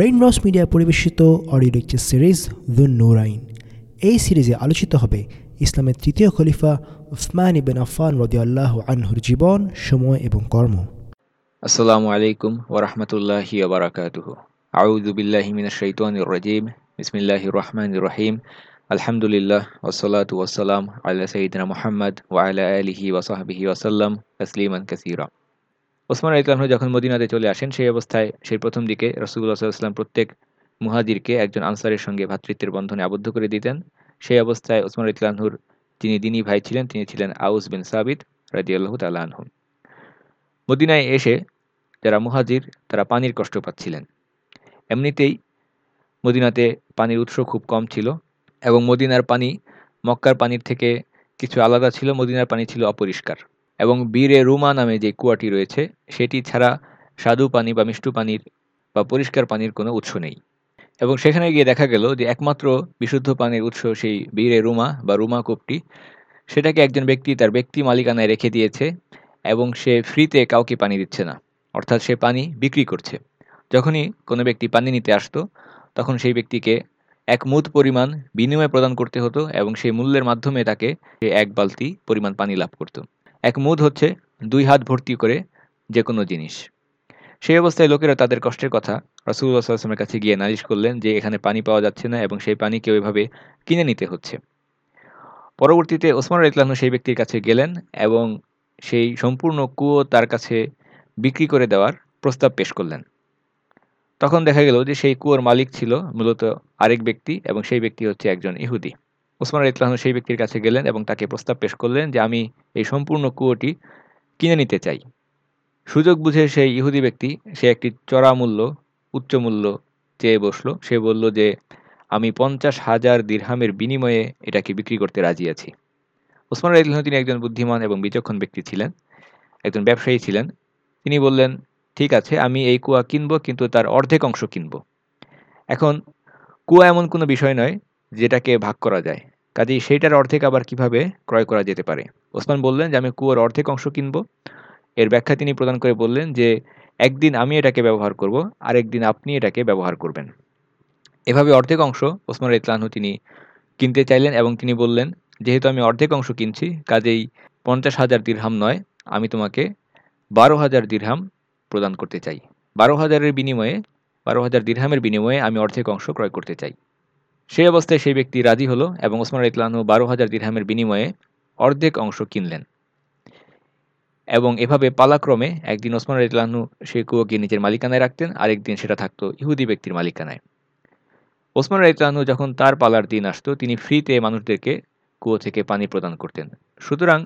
Rain রস media পরিবেশিত audio lecture series the নোরাইন এই সিরিজে আলোচিত হবে ইসলামের তৃতীয় খলিফা উসমান ইবেন আফান রদিয়াল্লাহ আনহুর জীবন, সময় এবং কর্ম। আসসালামু আলাইকুম ওরহমতুল্লাহি ওবরাকাতুহ আউযু বিল্লাহি মিনাশ শাইতানির রাজিম। বিসমিল্লাহির রহমানির রহিম। আলহামদুলিল্লাহ ওয়াসসালাতু ওয়াসসালাম আলা সাইয়্যিদিনা মুহাম্মদ ওয়া আলা আলিহি ওয়া সাহবিহি ওয়াসাল্লাম তাসলিমান কাসীরা। ওসমান রাদিয়াল্লাহু যখন মদিনাতে চলে আসেন, সেই অবস্থায় সেই প্রথম দিকে রাসূলুল্লাহ সাল্লাল্লাহু আলাইহি প্রত্যেক মুহাদিরকে একজন আনসারের সঙ্গে ভ্রাতৃত্বের বন্ধনে আবদ্ধ করে দিতেন। সেই অবস্থায় ওসমান রাদিয়াল্লাহুর যিনি দিনী ভাই ছিলেন, তিনি ছিলেন আউস বিন সাবিত রাদিয়াল্লাহু তাআলা আনহু মদিনায় এসে যারা মুহাজির, তারা পানির কষ্ট পাচ্ছিলেন। এমনিতেই মদিনাতে পানির উৎস খুব কম ছিল এবং মদিনার পানি মক্কার পানির থেকে কিছু আলাদা ছিল, মদিনার পানি ছিল অপরিষ্কার। এবং বীরে রুমা নামে যে কুয়াটি রয়েছে, সেটি ছাড়া স্বাদু পানি বা মিষ্টু পানির বা পরিষ্কার পানির কোনো উৎস নেই। এবং সেখানে গিয়ে দেখা গেল যে একমাত্র বিশুদ্ধ পানির উৎস সেই বীরে রুমা বা রুমা কূপটি। সেটাকে একজন ব্যক্তি তার ব্যক্তি মালিকানায় রেখে দিয়েছে এবং সে ফ্রিতে কাউকে পানি দিচ্ছে না। অর্থাৎ সে পানি বিক্রি করছে। যখনই কোনো ব্যক্তি পানি নিতে আসতো, তখন সেই ব্যক্তিকে এক মুদ পরিমাণ বিনিময় প্রদান করতে হতো এবং সেই মূল্যের মাধ্যমে তাকে সে এক বালতি পরিমাণ পানি লাভ করত। এক মুদ হচ্ছে দুই হাত ভর্তি করে যে কোনো জিনিস। সেই অবস্থায় লোকেরা তাদের কষ্টের কথা রাসুল্লাহ আসলামের কাছে গিয়ে নালিশ করলেন যে এখানে পানি পাওয়া যাচ্ছে না এবং সেই পানি কেউ এভাবে কিনে নিতে হচ্ছে। পরবর্তীতে ওসমান ইতলাহনু সেই ব্যক্তির কাছে গেলেন এবং সেই সম্পূর্ণ কুয়ো তার কাছে বিক্রি করে দেওয়ার প্রস্তাব পেশ করলেন। তখন দেখা গেল যে সেই কুয়োর মালিক ছিল মূলত আরেক ব্যক্তি এবং সেই ব্যক্তি হচ্ছে একজন ইহুদি। ওসমান ইতলাহনু সেই ব্যক্তির কাছে গেলেন এবং তাকে প্রস্তাব পেশ করলেন যে আমি এই সম্পূর্ণ কুয়োটি কিনে নিতে চাই। সুযোগ বুঝে সেই ইহুদি ব্যক্তি, সে একটি চড়া মূল্য উচ্চ মূল্য চেয়ে বসল। সে বলল যে, আমি পঞ্চাশ হাজার দীর্হামের বিনিময়ে এটাকে বিক্রি করতে রাজি আছি। ওসমান রাইতুল্লাহ তিনি একজন বুদ্ধিমান এবং বিচক্ষণ ব্যক্তি ছিলেন, একজন ব্যবসায়ী ছিলেন। তিনি বললেন, ঠিক আছে, আমি এই কুয়া কিনবো, কিন্তু তার অর্ধেক অংশ কিনব। এখন কুয়া এমন কোনো বিষয় নয়, যেটাকে ভাগ করা যায়। কাজেই সেইটার অর্ধেক আবার কীভাবে ক্রয় করা যেতে পারে? ওসমান বললেন যে, আমি কুয়োর অর্ধেক অংশ কিনবো। এর ব্যাখ্যা তিনি প্রদান করে বললেন যে, একদিন আমি এটাকে ব্যবহার করব, আরেকদিন আপনি এটাকে ব্যবহার করবেন। এভাবে অর্ধেক অংশ ওসমান ইতলানহু তিনি কিনতে চাইলেন এবং তিনি বললেন, যেহেতু আমি অর্ধেক অংশ কিনছি, কাজেই পঞ্চাশ হাজার দিরহাম নয়, আমি তোমাকে বারো হাজার দিরহাম প্রদান করতে চাই। বারো হাজারের বিনিময়ে, বারো হাজার দিরহামের বিনিময়ে আমি অর্ধেক অংশ ক্রয় করতে চাই। সেই অবস্থায় সেই ব্যক্তি রাজি হলো এবং ওসমান ইতলানহু বারো হাজার দিরহামের বিনিময়ে অর্ধেক অংশ কিনলেন। এবং এভাবে পালাক্রমে একদিন ওসমান ইতলানহু সেই কুয়োকে নিজের মালিকানায় রাখতেন, আরেকদিন সেটা থাকতো ইহুদি ব্যক্তির মালিকানায়। ওসমান রাইতলানহু যখন তার পালার দিন আসতো, তিনি ফ্রিতে মানুষদেরকে কুয়ো থেকে পানি প্রদান করতেন। সুতরাং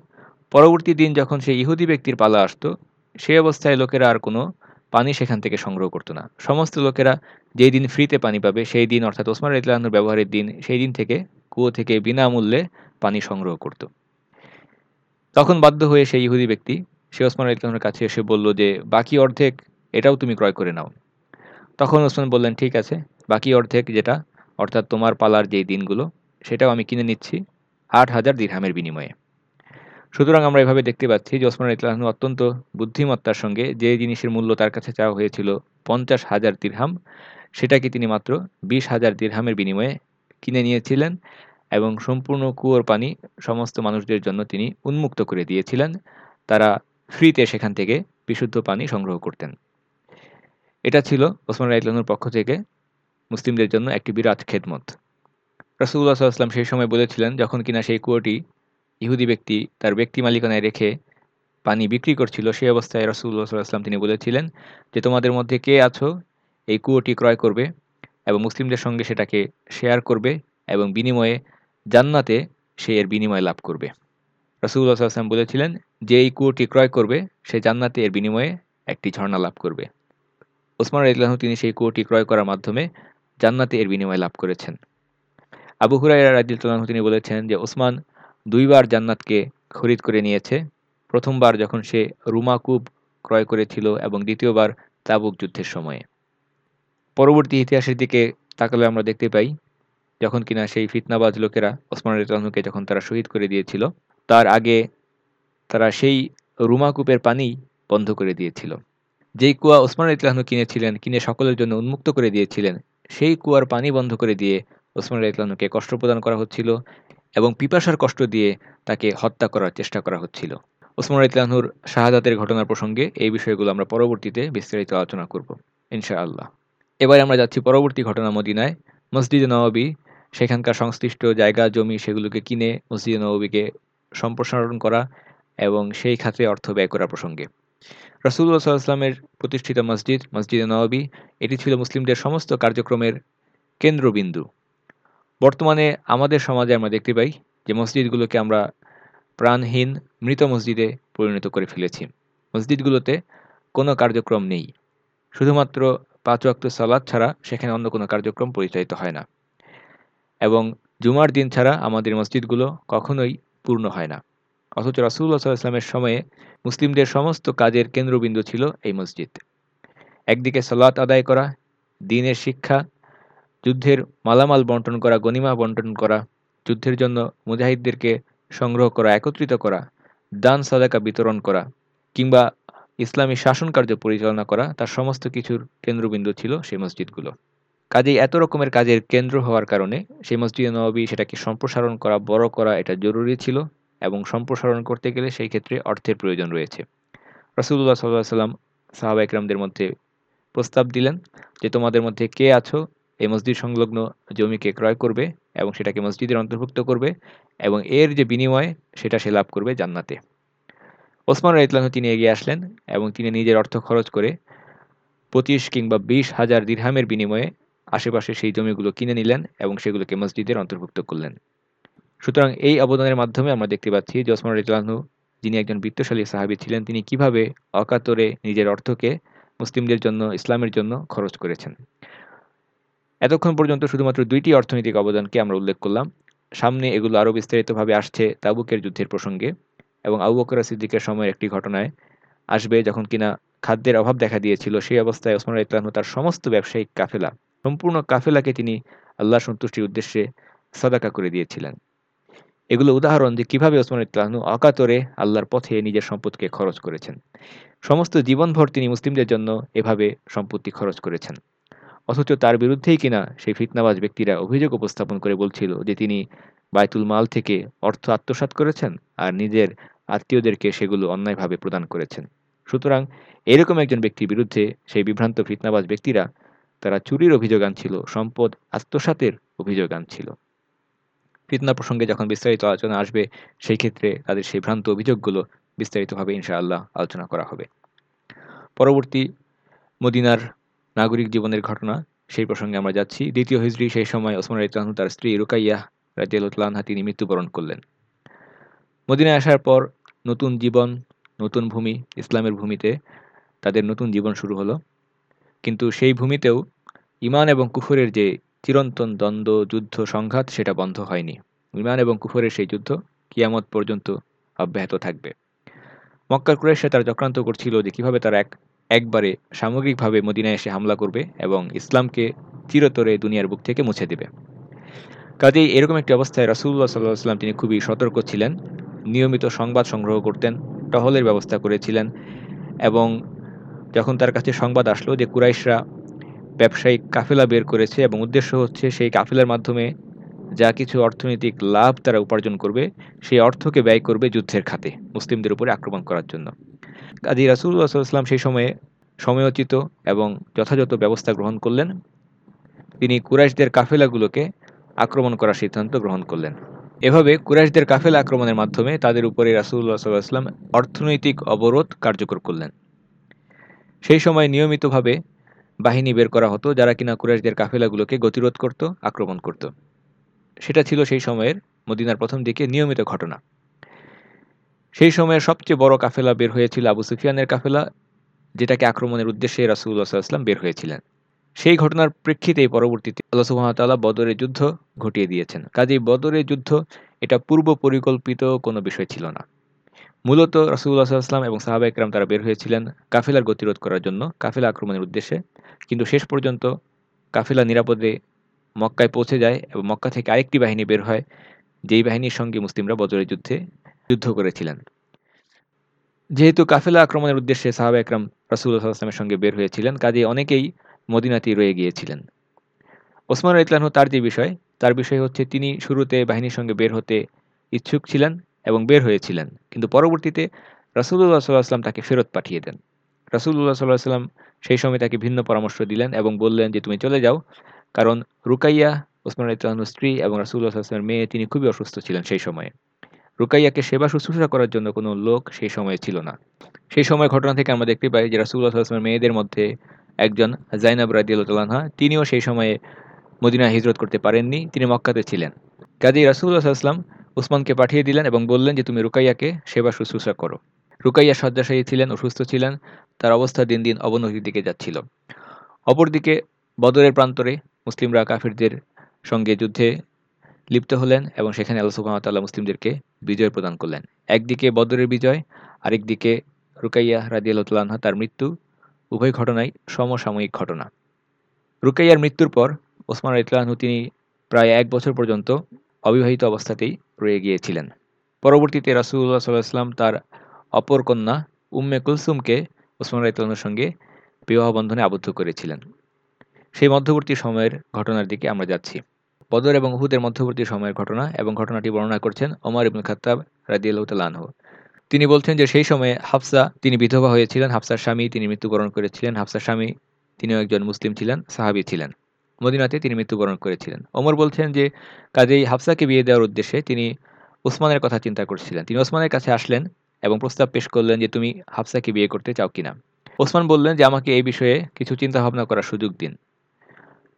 পরবর্তী দিন যখন সেই ইহুদি ব্যক্তির পালা আসতো, সেই অবস্থায় লোকেরা আর কোনো পানি সেখান থেকে সংগ্রহ করতো না। সমস্ত লোকেরা যেই দিন ফ্রিতে পানি পাবে, সেই দিন অর্থাৎ ওসমান রাইতলানহুর ব্যবহারের দিন, সেই দিন থেকে কুয়ো থেকে বিনামূল্যে পানি সংগ্রহ করত। তখন বাধ্য হয়ে সেই ইহুদি ব্যক্তি, সে ওসমান রাইতলানহুর কাছে এসে বলল যে, বাকি অর্ধেক এটাও তুমি ক্রয় করে নাও। তখন ওসমান বললেন, ঠিক আছে, বাকি অর্ধেক যেটা, অর্থাৎ তোমার পালার যেই দিনগুলো, সেটাও আমি কিনে নিচ্ছি আট হাজার দিরহামের বিনিময়ে। সুতরাং আমরা এভাবে দেখতে পাচ্ছি যে ওসমান ইতলাহনু অত্যন্ত বুদ্ধিমত্তার সঙ্গে যে জিনিসের মূল্য তার কাছে চাওয়া হয়েছিল পঞ্চাশ হাজার দিরহাম, সেটাকে তিনি মাত্র বিশ হাজার দিরহামের বিনিময়ে কিনে নিয়েছিলেন এবং সম্পূর্ণ কুয়োর পানি সমস্ত মানুষদের জন্য তিনি উন্মুক্ত করে দিয়েছিলেন। তারা ফ্রিতে সেখান থেকে বিশুদ্ধ পানি সংগ্রহ করতেন। এটা ছিল ওসমান রাইতলানুর পক্ষ থেকে মুসলিমদের জন্য একটি বিরাট খেদমত। রসুল্লাহ সাল্লাম সেই সময় বলেছিলেন, যখন কিনা সেই কুয়োটি ইহুদি ব্যক্তি তার ব্যক্তি মালিকানায় রেখে পানি বিক্রি করছিল, সেই অবস্থায় রসুল্লাহ সাল্লাম তিনি বলেছিলেন যে, তোমাদের মধ্যে কে আছো? এই কুয়োটি ক্রয় করবে এবং মুসলিমদের সঙ্গে সেটাকে শেয়ার করবে এবং বিনিময়ে জান্নাতে সে এর বিনিময় লাভ করবে। রসুল্লাহ সাল্লাম বলেছিলেন যে, এই কুয়োটি ক্রয় করবে, সে জান্নাতে এর বিনিময়ে একটি ঝর্ণা লাভ করবে। ওসমান রাইতলাহ তিনি সেই কুয়োটি ক্রয় করার মাধ্যমে জান্নাতে এর বিনিময় লাভ করেছেন। আবু হুরাইরা রাজিউল্লাহ তিনি বলেছেন যে, ওসমান দুইবার জান্নাতকে খরিদ করে নিয়েছে। প্রথমবার যখন সে রুমাকুব ক্রয় করেছিল এবং দ্বিতীয়বার তাবুক যুদ্ধের সময়ে। পরবর্তী ইতিহাসের দিকে তাকালে আমরা দেখতে পাই, যখন কিনা সেই ফিতনাবাজ লোকেরা ওসমান রাজকে যখন তারা শহীদ করে দিয়েছিল, তার আগে তারা সেই রুমাকুপের পানি বন্ধ করে দিয়েছিল। যেই কুয়া ওসমান ইতলাহনু কিনেছিলেন, কিনে সকলের জন্য উন্মুক্ত করে দিয়েছিলেন, সেই কুয়ার পানি বন্ধ করে দিয়ে ওসমান ইতলাহনুকে কষ্ট প্রদান করা হচ্ছিল। এবং পিপাসার কষ্ট দিয়ে তাকে হত্যা করার চেষ্টা করা হচ্ছিল। ওসমান ইতলাহনুর শাহাদাতের ঘটনার প্রসঙ্গে এই বিষয়গুলো আমরা পরবর্তীতে বিস্তারিত আলোচনা করব, ইনশাআল্লাহ। এবার আমরা যাচ্ছি পরবর্তী ঘটনা মদিনায়, মসজিদ নওয়াবি। সেখানকার সংশ্লিষ্ট জায়গা, জমি সেগুলোকে কিনে মসজিদ নবীকে সম্প্রসারণ করা এবং সেই খাতে অর্থ ব্যয় করা প্রসঙ্গে। রাসুল্লাহ সাল্লামের প্রতিষ্ঠিত মসজিদ মসজিদ নওয়াবি, এটি ছিল মুসলিমদের সমস্ত কার্যক্রমের কেন্দ্রবিন্দু। বর্তমানে আমাদের সমাজে আমরা দেখতে পাই যে মসজিদগুলোকে আমরা প্রাণহীন মৃত মসজিদে পরিণত করে ফেলেছি। মসজিদগুলোতে কোনো কার্যক্রম নেই। শুধুমাত্র পাঁচ ওয়াক্ত সালাদ ছাড়া সেখানে অন্য কোনো কার্যক্রম পরিচালিত হয় না। এবং জুমার দিন ছাড়া আমাদের মসজিদগুলো কখনোই পূর্ণ হয় না। অথচ রাসুল্লাহ সাল্লামের সময়ে মুসলিমদের সমস্ত কাজের কেন্দ্রবিন্দু ছিল এই মসজিদ। একদিকে সালাত আদায় করা, দিনের শিক্ষা যুদ্ধের মালামাল বন্টন করা গনিমা বন্টন করা, যুদ্ধের জন্য মুজাহিদদেরকে সংগ্রহ করা, একত্রিত করা, দান, সাদাকা বিতরণ করা, কিংবা ইসলামী শাসন কার্য পরিচালনা করা, তার সমস্ত কিছুর কেন্দ্রবিন্দু ছিল সেই মসজিদগুলো। কাজেই এত রকমের কাজের কেন্দ্র হওয়ার কারণে সেই মসজিদে নবী সেটাকে সম্প্রসারণ করা, বড় করা এটা জরুরি ছিল এবং সম্প্রসারণ করতে গেলে সেই ক্ষেত্রে অর্থের প্রয়োজন রয়েছে। রসুল্লাহ সাল্লাহ সাল্লাম সাহাবা ইকরামদের মধ্যে প্রস্তাব দিলেন যে, তোমাদের মধ্যে কে আছো? এই মসজিদ সংলগ্ন জমিকে ক্রয় করবে এবং সেটাকে মসজিদের অন্তর্ভুক্ত করবে এবং এর যে বিনিময়, সেটা সে লাভ করবে জান্নাতে। ওসমান রাইতলাহ তিনি এগিয়ে আসলেন এবং তিনি নিজের অর্থ খরচ করে পঁচিশ কিংবা বিশ হাজার দিরহামের বিনিময়ে আশেপাশে সেই জমিগুলো কিনে নিলেন এবং সেগুলোকে মসজিদের অন্তর্ভুক্ত করলেন। সুতরাং এই অবদানের মাধ্যমে আমরা দেখতে পাচ্ছি যে ওসমান রাইতলাহু যিনি একজন বিত্তশালী সাহাবি ছিলেন, তিনি কীভাবে অকাতরে নিজের অর্থকে মুসলিমদের জন্য, ইসলামের জন্য খরচ করেছেন। এতক্ষণ পর্যন্ত শুধুমাত্র দুইটি অর্থনৈতিক অবদানকে আমরা উল্লেখ করলাম। সামনে এগুলো আরও বিস্তারিতভাবে আসছে তাবুকের যুদ্ধের প্রসঙ্গে এবং আবু বকর সিদ্দিকের সময়ের একটি ঘটনায় আসবে যখন কিনা খাদ্যের অভাব দেখা দিয়েছিল, সেই অবস্থায় ওসমান ইতলাহনু তার সমস্ত ব্যবসায়িক কাফেলা, সম্পূর্ণ কাফেলাকে তিনি আল্লাহ সন্তুষ্টির উদ্দেশ্যে সদাকা করে দিয়েছিলেন। এগুলো উদাহরণ যে কীভাবে ওসমান ইতলাহনু অকাতরে আল্লাহর পথে নিজের সম্পদকে খরচ করেছেন। সমস্ত জীবনভর তিনি মুসলিমদের জন্য এভাবে সম্পত্তি খরচ করেছেন। অথচ তার বিরুদ্ধেই কিনা সেই ফিতনাবাজ ব্যক্তিরা অভিযোগ উপস্থাপন করে বলছিল যে তিনি বায়তুল মাল থেকে অর্থ আত্মসাত করেছেন আর নিজের আত্মীয়দেরকে সেগুলো অন্যায়ভাবে প্রদান করেছেন। সুতরাং এরকম একজন ব্যক্তির বিরুদ্ধে সেই বিভ্রান্ত ফিতনাবাজ ব্যক্তিরা তারা চুরির অভিযোগ আনছিল, সম্পদ আত্মসাতের অভিযোগ আনছিল। ফিতনা প্রসঙ্গে যখন বিস্তারিত আলোচনা আসবে, সেই ক্ষেত্রে তাদের সেই ভ্রান্ত অভিযোগগুলো বিস্তারিতভাবে ইনশাআল্লাহ আলোচনা করা হবে। পরবর্তী মদিনার নাগরিক জীবনের ঘটনা, সেই প্রসঙ্গে আমরা যাচ্ছি। দ্বিতীয় হিজড়ি সেই সময় ওসমান রাইতাহু তার স্ত্রী রুকাইয়া রাজিয়ালুল্লাহা তিনি মৃত্যুবরণ করলেন। মদিনায় আসার পর নতুন জীবন, নতুন ভূমি, ইসলামের ভূমিতে তাদের নতুন জীবন শুরু হলো। কিন্তু সেই ভূমিতেও ইমান এবং কুফরের যে চিরন্তন দ্বন্দ্ব, যুদ্ধ, সংঘাত, সেটা বন্ধ হয়নি। ইমান এবং কুফরের সেই যুদ্ধ কিয়ামত পর্যন্ত অব্যাহত থাকবে। মক্কার কুরেশে তারা চক্রান্ত করছিল যে কীভাবে তারা এক একবারে সামগ্রিকভাবে মদিনায় এসে হামলা করবে এবং ইসলামকে চিরতরে দুনিয়ার বুক থেকে মুছে দেবে। কাজেই এরকম একটি অবস্থায় রাসুল্লাহ সাল্লাহ সাল্লাম তিনি খুবই সতর্ক ছিলেন, নিয়মিত সংবাদ সংগ্রহ করতেন, টহলের ব্যবস্থা করেছিলেন এবং যখন তার কাছে সংবাদ আসলো যে কুরাইশরা ব্যবসায়িক কাফেলা বের করেছে এবং উদ্দেশ্য হচ্ছে সেই কাফেলার মাধ্যমে যা কিছু অর্থনৈতিক লাভ তারা উপার্জন করবে, সেই অর্থকে ব্যয় করবে যুদ্ধের খাতে মুসলিমদের উপরে আক্রমণ করার জন্য। কাজী রাসুল্লাহ সাল্লাম সেই সময়ে সময়োচিত এবং যথাযথ ব্যবস্থা গ্রহণ করলেন। তিনি কুরাইশদের কাফেলাগুলোকে আক্রমণ করার সিদ্ধান্ত গ্রহণ করলেন। এভাবে কুরাইশদের কাফেলা আক্রমণের মাধ্যমে তাদের উপরে রাসুল্লাহ সাল্লাম অর্থনৈতিক অবরোধ কার্যকর করলেন। সেই সময় নিয়মিতভাবে বাহিনী বের করা হতো যারা কিনা কুরাইশদের কাফেলাগুলোকে গতিরোধ করত, আক্রমণ করত। সেটা ছিল সেই সময়ের মদিনার প্রথম দিকে নিয়মিত ঘটনা। সেই সময়ের সবচেয়ে বড় কাফেলা বের হয়েছিল আবু সুফিয়ানের কাফেলা, যেটাকে আক্রমণের উদ্দেশ্যে রাসুল্লাহ সাল্লাম বের হয়েছিলেন। সেই ঘটনার প্রেক্ষিতেই পরবর্তীতে আল্লাহ সুহামতাল্লাহ বদরের যুদ্ধ ঘটিয়ে দিয়েছেন। কাজেই বদরের যুদ্ধ এটা পূর্ব পরিকল্পিত কোনো বিষয় ছিল না। মূলত রাসুল্লাহ সাল্লাম এবং সাহাবা একরাম তারা বের হয়েছিলেন কাফেলার গতিরোধ করার জন্য, কাফেলা আক্রমণের উদ্দেশ্যে। কিন্তু শেষ পর্যন্ত কাফেলা নিরাপদে মক্কায় পৌঁছে যায় এবং মক্কা থেকে আরেকটি বাহিনী বের হয়, যেই বাহিনীর সঙ্গে মুসলিমরা বদরের যুদ্ধে যুদ্ধ করেছিলেন। যেহেতু কাফেলা আক্রমণের উদ্দেশ্যে সাহাবা একরাম রাসুল্লাহ আসলামের সঙ্গে বের হয়েছিলেন কাজে অনেকেই মদিনাতেই রয়ে গিয়েছিলেন। ওসমান ইতলানহু তার যে বিষয়, তার বিষয় হচ্ছে তিনি শুরুতে বাহিনীর সঙ্গে বের হতে ইচ্ছুক ছিলেন এবং বের হয়েছিলেন, কিন্তু পরবর্তীতে রাসুল্লাহ সাল্লাহ আসলাম তাকে ফেরত পাঠিয়ে দেন। রাসুল্লাহ সাল্লাহ সাল্লাম সেই সময় তাকে ভিন্ন পরামর্শ দিলেন এবং বললেন যে, তুমি চলে যাও। কারণ রুকাইয়া, ওসমান ইতলাহনুর স্ত্রী এবং রাসুল্লাহ আসলামের মেয়ে, তিনি খুবই অসুস্থ ছিলেন সেই সময়ে। রুকাইয়াকে সেবা শুশ্রূষা করার জন্য কোনো লোক সেই সময়ে ছিল না। সেই সময় ঘটনা থেকে আমরা দেখতে পাই যে রাসুল্লাহ মেয়েদের মধ্যে একজন জাইনাব রাজিউল্লাহা তিনিও সেই সময়ে মদিনা হিজরত করতে পারেননি, তিনি মক্কাতে ছিলেন। কাজী রাসুল্লাহ আসলাম উসমানকে পাঠিয়ে দিলেন এবং বললেন যে, তুমি রুকাইয়াকে সেবা শুশ্রূষা করো। রুকাইয়া শয্যাশায়ী ছিলেন, অসুস্থ ছিলেন, তার অবস্থা দিন দিন অবনতির দিকে যাচ্ছিল। অপরদিকে বদরের প্রান্তরে মুসলিমরা কাফিরদের সঙ্গে যুদ্ধে লিপ্ত হলেন এবং সেখানে আল্লাহ সুবাহতাল্লাহ মুসলিমদেরকে বিজয় প্রদান করলেন। একদিকে বদরের বিজয়, আরেকদিকে রুকাইয়া রাজিয়াল্লাহ তার মৃত্যু, উভয় ঘটনাই সমসাময়িক ঘটনা। রুকাইয়ার মৃত্যুর পর ওসমান ইতলাহু তিনি প্রায় এক বছর পর্যন্ত অবিবাহিত অবস্থাতেই রয়ে গিয়েছিলেন। পরবর্তীতে রাসুল্লাহ সাল্লাহাম তার অপর কন্যা উম্মে কুলসুমকে ওসমান ইতলাহুর সঙ্গে বিবাহ বন্ধনে আবদ্ধ করেছিলেন। সেই মধ্যবর্তী সময়ের ঘটনার দিকে আমরা যাচ্ছি। বদর এবং উহুদের মধ্যবর্তী সময়ের ঘটনা এবং ঘটনাটি বর্ণনা করছেন ওমর ইবুল খাত্তাব রাজিউল্লাহ তিনি বলছেন যে সেই সময়ে হাফসা, তিনি বিধবা হয়েছিলেন, হাফসার স্বামী তিনি মৃত্যুবরণ করেছিলেন, হাফসার স্বামী তিনিও একজন মুসলিম ছিলেন, সাহাবি ছিলেন। মদিনাতে তিনি মৃত্যুবরণ করেছিলেন। ওমর বলছেন যে কাজেই হাফসাকে বিয়ে দেওয়ার উদ্দেশ্যে তিনি ওসমানের কথা চিন্তা করছিলেন। তিনি ওসমানের কাছে আসলেন এবং প্রস্তাব পেশ করলেন যে তুমি হাফসাকে বিয়ে করতে চাও কিনা। ওসমান বললেন যে আমাকে এই বিষয়ে কিছু চিন্তা ভাবনা করার সুযোগ দিন।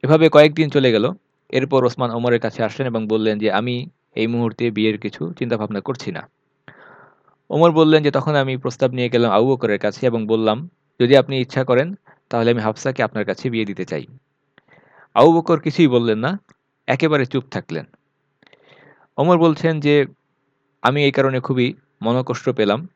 এভাবে কয়েকদিন চলে গেল। এরপর ওসমান ওমরের কাছে আসলেন এবং বললেন যে, আমি এই মুহূর্তে বিয়ের কিছু চিন্তা ভাবনা করছি না। ওমর বললেন যে, তখন আমি প্রস্তাব নিয়ে গেলাম আবু বকরের কাছে এবং বললাম, যদি আপনি ইচ্ছা করেন, তাহলে আমি হাফসাকে আপনার কাছে বিয়ে দিতে চাই। আবু বকর কিছুই বললেন না, একেবারে চুপ থাকলেন। ওমর বলছেন যে, আমি এই কারণে খুবই মনকষ্ট পেলাম,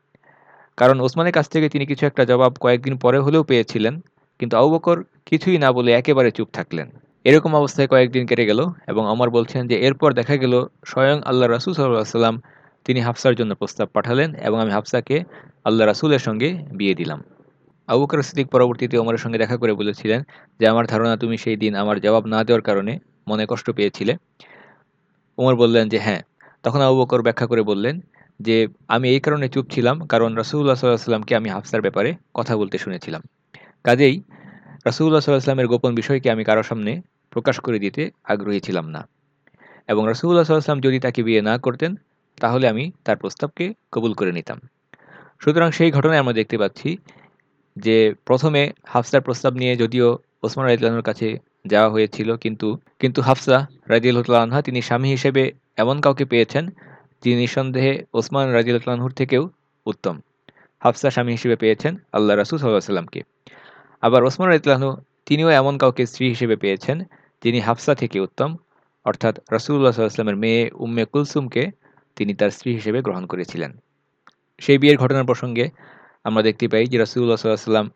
কারণ ওসমানের কাছ থেকে তিনি কিছু একটা জবাব কয়েকদিন পরে হলেও পেয়েছিলেন, কিন্তু আবু বকর কিছুই না বলে একেবারে চুপ থাকলেন। এরকম অবস্থায় কয়েকদিন কেটে গেল এবং অমর বলছেন যে এরপর দেখা গেল স্বয়ং আল্লাহ রাসুল সাল্লাহ সাল্লাম তিনি হাফসার জন্য প্রস্তাব পাঠালেন এবং আমি হাফসাকে আল্লাহ রাসুলের সঙ্গে বিয়ে দিলাম। আবু বকর সিদ্দিক পরবর্তীতে ওমরের সঙ্গে দেখা করে বলেছিলেন যে, আমার ধারণা তুমি সেই দিন আমার জবাব না দেওয়ার কারণে মনে কষ্ট পেয়েছিলে। ওমর বললেন যে হ্যাঁ। তখন আবু বকর ব্যাখ্যা করে বললেন যে, আমি এই কারণে চুপ ছিলাম কারণ রাসুল্লাহ সাল্লাহ সাল্লামকে আমি হাফসার ব্যাপারে কথা বলতে শুনেছিলাম। কাজেই রাসুল্লাহ সাল্লাহ সাল্লামের গোপন বিষয়কে আমি কারও সামনে প্রকাশ করে দিতে আগ্রহী ছিলাম না। এবং রাসুল্লাহ সাল্লাম যদি তাকে বিয়ে না করতেন, তাহলে আমি তার প্রস্তাবকে কবুল করে নিতাম। সুতরাং সেই ঘটনায় আমরা দেখতে পাচ্ছি যে প্রথমে হাফসার প্রস্তাব নিয়ে যদিও ওসমান রাজিউল্লাহর কাছে যাওয়া হয়েছিল, কিন্তু কিন্তু হাফসা রাজিউল রাজিউল্লাহা তিনি স্বামী হিসেবে এমন কাউকে পেয়েছেন যিনি নিঃসন্দেহে ওসমান রাজিউল্লাহর থেকেও উত্তম। হাফসা স্বামী হিসেবে পেয়েছেন আল্লাহ রাসুল সাল্লাহ সাল্লামকে আবার ওসমান রাজিউল্লাহনু তিনিও এমন কাউকে স্ত্রী হিসেবে পেয়েছেন যিনি হাফসা থেকে উত্তম, অর্থাৎ রাসুল্লাহ সাল্লামের মেয়ে উম্মে কুলসুমকে তিনি তার স্ত্রী হিসেবে গ্রহণ করেছিলেন। সেই বিয়ের ঘটনার প্রসঙ্গে আমরা দেখতে পাই যে রাসুল্লাহ সাল্লাম